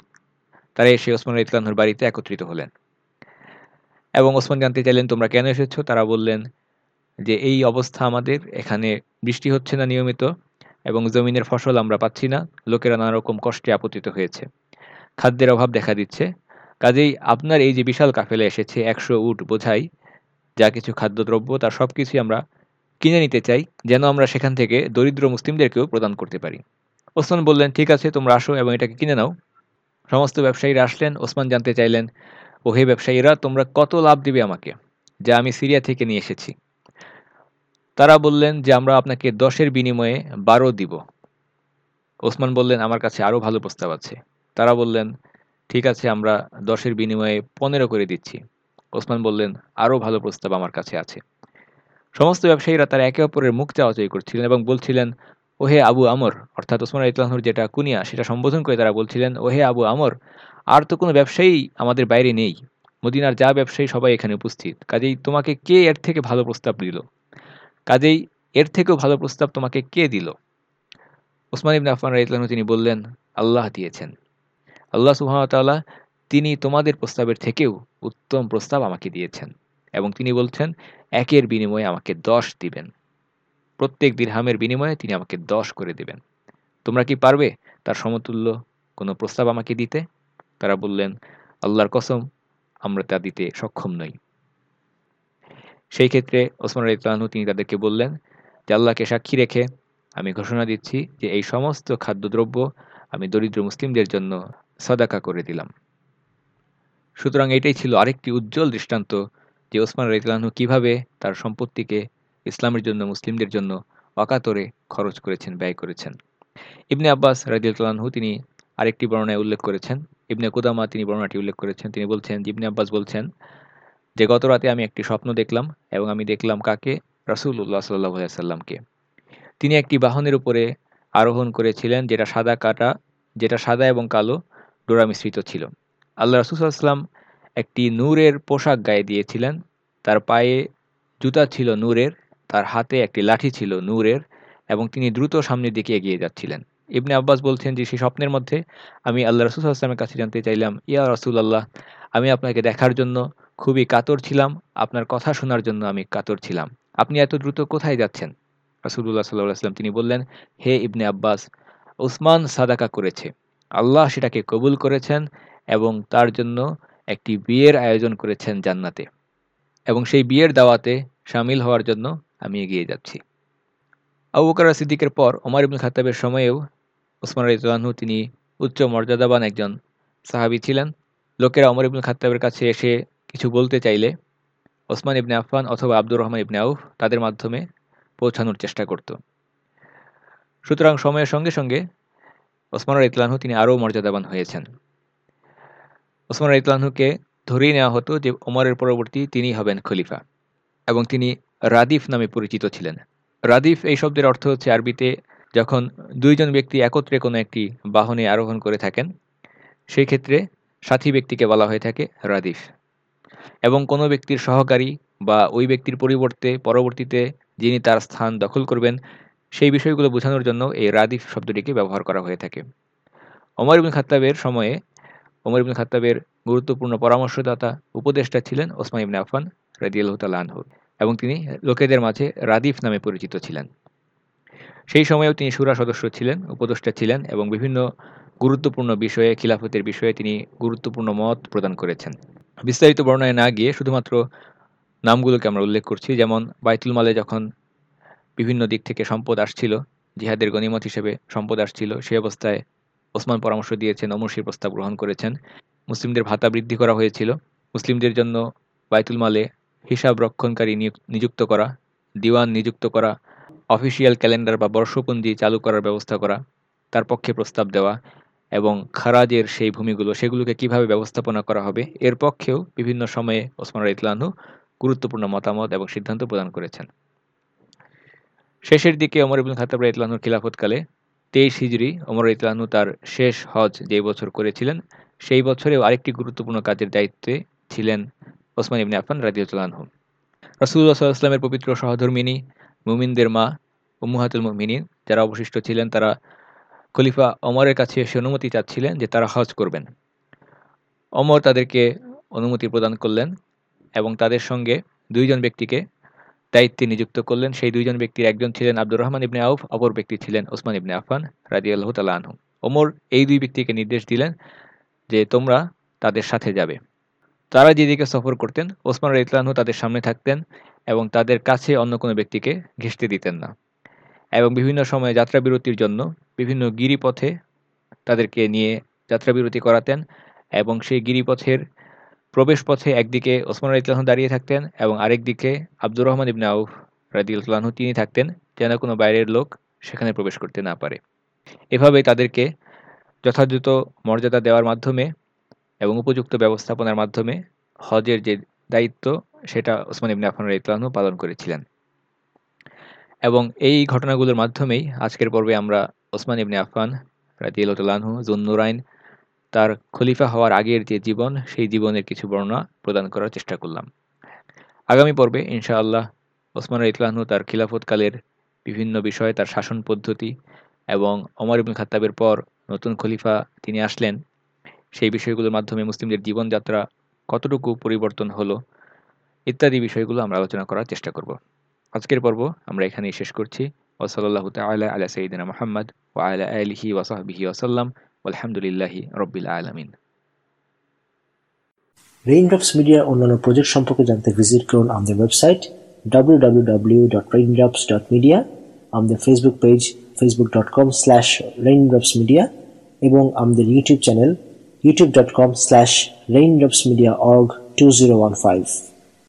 তারা এসে ওসমান ইতলানহুর বাড়িতে একত্রিত হলেন এবং ওসমান জানতে চাইলেন, তোমরা কেন এসেছ? তারা বললেন যে এই অবস্থা আমাদের, এখানে বৃষ্টি হচ্ছে না নিয়মিত এবং জমিনের ফসল আমরা পাচ্ছি না, লোকেরা নানা রকম কষ্টে আপতিত হয়েছে। খাদ্যের অভাব দেখা দিচ্ছে। কাজেই আপনার এই যে বিশাল কাফেলা এসেছে, একশো উট বোঝাই, যা কিছু খাদ্যদ্রব্য, তার সব কিছুই আমরা কিনে নিতে চাই, যেন আমরা সেখান থেকে দরিদ্র মুসলিমদেরকেও প্রদান করতে পারি। ওসমান বললেন, ঠিক আছে, তোমরা আসো এবং এটাকে কিনে নাও। সমস্ত ব্যবসায়ীরা আসলেন। ওসমান জানতে চাইলেন ও হে ব্যবসায়ীরা, তোমরা কত লাভ দিবে আমাকে, যা আমি সিরিয়া থেকে নিয়ে এসেছি? তারা বললেন যে, আমরা আপনাকে দশের বিনিময়ে বারো দিব। ওসমান বললেন, আমার কাছে আরও ভালো প্রস্তাব আছে। তারা বললেন, ঠিক আছে, আমরা দশের বিনিময়ে পনেরো করে দিচ্ছি। ওসমান বললেন আরও ভালো প্রস্তাব আমার কাছে আছে। সমস্ত ব্যবসায়ীরা তারা একে অপরের মুখ চাওয়াচাই করছিলেন এবং বলছিলেন, ওহে আবু আমর, অর্থাৎ ওসমান ইতলাহুর যেটা কুনিয়া, সেটা সম্বোধন করে তারা বলছিলেন, ওহে আবু আমর, আর তো কোনো ব্যবসায়ী আমাদের বাইরে নেই। মদিনার যা ব্যবসায়ী সবাই এখানে উপস্থিত। কাজেই তোমাকে কে এর থেকে ভালো প্রস্তাব দিল? কাজেই এর থেকেও ভালো প্রস্তাব তোমাকে কে দিল? ওসমান ইবনে আফমান রাইতলানহু তিনি বললেন, আল্লাহ দিয়েছেন। আল্লাহ সুহামতাল্লাহ তিনি তোমাদের প্রস্তাবের থেকেও উত্তম প্রস্তাব আমাকে দিয়েছেন এবং তিনি বলছেন, একের বিনিময়ে আমাকে দশ দিবেন। প্রত্যেক দিরহামের বিনিময়ে তিনি আমাকে দশ করে দেবেন। তোমরা কি পারবে তার সমতুল্য কোনো প্রস্তাব আমাকে দিতে? তারা বললেন, আল্লাহর কসম, আমরা তা দিতে সক্ষম নই। সেই ক্ষেত্রে ওসমান রাইতলানহু তিনি তাদেরকে বললেন যে, আল্লাহকে সাক্ষী রেখে আমি ঘোষণা দিচ্ছি যে, এই সমস্ত খাদ্যদ্রব্য আমি দরিদ্র মুসলিমদের জন্য সদাকা করে দিলাম। সুতরাং এটাই ছিল আরেকটি উজ্জ্বল দৃষ্টান্ত যে, ওসমান রাইতলানহু কীভাবে তার সম্পত্তিকে ইসলামের জন্য, মুসলিমদের জন্য অকাতরে খরচ করেছেন, ব্যয় করেছেন। ইবনে আব্বাস রাজিউল্লাহু তিনি আরেকটি বর্ণায় উল্লেখ করেছেন। ইবনে কুদামা তিনি বর্ণনাটি উল্লেখ করেছেন। তিনি বলছেন, ইবনে আব্বাস বলছেন যে গত রাতে আমি একটি স্বপ্ন দেখলাম এবং আমি দেখলাম কাকে? রাসুল্লাহ সাল্লাহ সাল্লামকে তিনি একটি বাহনের উপরে আরোহণ করেছিলেন যেটা সাদা কাটা, যেটা সাদা এবং কালো ডোরা মিশ্রিত ছিল। আল্লাহ রসুলাম একটি নূরের পোশাক গায়ে দিয়েছিলেন। তার পায়ে জুতা ছিল নূরের, তার হাতে একটি লাঠি ছিল নূরের এবং তিনি দ্রুত সামনের দিকে এগিয়ে যাচ্ছিলেন। ইবনে আব্বাস বলছেন যে সেই স্বপ্নের মধ্যে আমি আল্লাহ রসুল আসলামের কাছে জানতে চাইলাম, ইয়া রসুল আল্লাহ আমি আপনাকে দেখার জন্য খুবই কাতর ছিলাম। আপনার কথা শোনার জন্য আমি কাতর ছিলাম। আপনি এত দ্রুত কোথায় যাচ্ছেন? রসুল্লাহ সাল্লাহ আসলাম তিনি বললেন, হে ইবনে আব্বাস, উসমান সাদাকা করেছে। আল্লাহ সেটাকে কবুল করেছেন এবং তার জন্য একটি বিয়ের আয়োজন করেছেন জান্নাতে। এবং সেই বিয়ের দাওয়াতে সামিল হওয়ার জন্য আমি এগিয়ে যাচ্ছি। আবু বকর সিদ্দিকের পর ওমর ইবুল খাতাবের সময়েও ওসমান রাইতলানহু তিনি উচ্চ মর্যাদাবান একজন সাহাবি ছিলেন। লোকেরা ওমর ইবুল খাতাবের কাছে এসে কিছু বলতে চাইলে ওসমান ইবনে আফফান অথবা আব্দুর রহমান ইবনে আউফ তাদের মাধ্যমে পৌঁছানোর চেষ্টা করত। সুতরাং সময়ের সঙ্গে সঙ্গে ওসমান ইতলানহু তিনি আরও মর্যাদাবান হয়েছেন। ওসমান ইতলানহুকে ধরেই নেওয়া হতো যে ওমরের পরবর্তী তিনি হবেন খলিফা এবং তিনি রাদিফ নামে পরিচিত ছিলেন। রাদিফ এই শব্দের অর্থ হচ্ছে আরবিতে যখন দুইজন ব্যক্তি একত্রে কোনো একটি বাহনে আরোহণ করে থাকেন, সেই ক্ষেত্রে সাথী ব্যক্তিকে বলা হয়ে থাকে রাদিফ। এবং কোনো ব্যক্তির সহকারী বা ওই ব্যক্তির পরিবর্তে পরবর্তীতে যিনি তার স্থান দখল করবেন, সেই বিষয়গুলো বোঝানোর জন্য এই রাদিফ শব্দটিকে ব্যবহার করা হয়ে থাকে। ওমর ইবুল খাত্তাবের সময়ে ওমর ইবুল খাত্তাবের গুরুত্বপূর্ণ পরামর্শদাতা, উপদেষ্টা ছিলেন ওসমান ইবনে আফান রাদিয়াল্লাহ আনহু এবং তিনি লোকেদের মাঝে রাদিফ নামে পরিচিত ছিলেন। সেই সময়েও তিনি সুরা সদস্য ছিলেন, উপদেষ্টা ছিলেন এবং বিভিন্ন গুরুত্বপূর্ণ বিষয়ে, খিলাফতের বিষয়ে তিনি গুরুত্বপূর্ণ মত প্রদান করেছেন। বিস্তারিত বর্ণায় না গিয়ে শুধুমাত্র নামগুলোকে আমরা উল্লেখ করছি, যেমন বাইতুল মালে যখন বিভিন্ন দিক থেকে সম্পদ আসছিল, জিহাদের গণিমত হিসেবে সম্পদ আসছিল, সে অবস্থায় ওসমান পরামর্শ দিয়েছেন অমর প্রস্তাব গ্রহণ করেছেন। মুসলিমদের ভাতা বৃদ্ধি করা হয়েছিল। মুসলিমদের জন্য বাইতুল মালে হিসাব রক্ষণকারী নিযুক্ত করা, দিওয়ান নিযুক্ত করা, অফিসিয়াল ক্যালেন্ডার বা বর্ষপঞ্জি চালু করার ব্যবস্থা করা, তার পক্ষে প্রস্তাব দেওয়া এবং খারাজের সেই ভূমিগুলো, সেগুলোকে কীভাবে ব্যবস্থাপনা করা হবে, এর পক্ষেও বিভিন্ন সময়ে ওসমান রাইতলানহু গুরুত্বপূর্ণ মতামত এবং সিদ্ধান্ত প্রদান করেছেন। শেষের দিকে অমর ইবুল খাতাব রাইতলানুর খিলাফতকালে তেইশ হিজড়ি অমর ইতলানু তার শেষ হজ যে বছর করেছিলেন, সেই বছরেও আরেকটি গুরুত্বপূর্ণ কাজের দায়িত্বে ছিলেন ওসমান ইবনে আফান রাজিউল্লাহু রসুল্লাহ সাল্লামের পবিত্র সহধর্মিনী, মুমিনদের মা উম্মুহাতুল মুমিনিন যারা অবশিষ্ট ছিলেন, তারা খলিফা অমরের কাছে এসে অনুমতি চাচ্ছিলেন যে তারা হজ করবেন। অমর তাদেরকে অনুমতি প্রদান করলেন এবং তাদের সঙ্গে দুইজন ব্যক্তিকে দায়িত্বে নিযুক্ত করলেন। সেই দুইজন ব্যক্তির একজন ছিলেন আব্দুর রহমান ইবনে আউফ, অপর ব্যক্তি ছিলেন ওসমান ইবনে আফান রাজি আল্লাহ তালা আনহু। ওমর এই দুই ব্যক্তিকে নির্দেশ দিলেন যে তোমরা তাদের সাথে যাবে। তারা যেদিকে সফর করতেন, ওসমান রাইতলানহু তাদের সামনে থাকতেন এবং তাদের কাছে অন্য কোনো ব্যক্তিকে ঘেঁষতে দিতেন না। এবং বিভিন্ন সময়ে যাত্রা বিরতির জন্য বিভিন্ন গিরিপথে তাদেরকে নিয়ে যাত্রা বিরতি করাতেন এবং সেই গিরিপথের প্রবেশ পথে একদিকে ওসমান রাইতলানহু দাঁড়িয়ে থাকতেন এবং আরেক দিকে আব্দুর রহমান ইবনে আউফ রাদিউল্লাহু তিনি থাকতেন, যেন কোনো বাইরের লোক সেখানে প্রবেশ করতে না পারে। এভাবে তাদেরকে যথাযথ মর্যাদা দেওয়ার মাধ্যমে এবং উপযুক্ত ব্যবস্থাপনার মাধ্যমে হজের যে দায়িত্ব, সেটা ওসমান ইবনে আফান রাইতলানহু পালন করেছিলেন। এবং এই ঘটনাগুলোর মাধ্যমেই আজকের পর্বে আমরা ওসমান ইবনে আফান রাদিউল্লাহু জুন্নুরাইন, তার খলিফা হওয়ার আগের যে জীবন, সেই জীবনের কিছু বর্ণনা প্রদান করার চেষ্টা করলাম। আগামী পর্বে ইনশাআল্লাহ ওসমান ইতলাহনু তার খিলাফতকালের বিভিন্ন বিষয়ে, তার শাসন পদ্ধতি এবং অমর ইবুল খাত্তাবের পর নতুন খলিফা তিনি আসলেন, সেই বিষয়গুলোর মাধ্যমে মুসলিমদের জীবনযাত্রা কতটুকু পরিবর্তন হলো, ইত্যাদি বিষয়গুলো আমরা আলোচনা করার চেষ্টা করব। আজকের পর্ব আমরা এখানেই শেষ করছি। ওসলাল্লাহ তালা আলা সঈদিনা মোহাম্মদ ও আলা আলহি ওসাহবিহি ওসাল্লাম আলহামদুলিল্লাহি রব্বিল আলমিন রেইনড্রপস মিডিয়ার অন্যান্য প্রজেক্ট সম্পর্কে জানতে ভিজিট করুন আমাদের ওয়েবসাইট www.raindrops.media আমাদের Facebook page facebook.com slash raindropsmedia এবং আমাদের YouTube channel youtube.com slash raindropsmediaorg 2015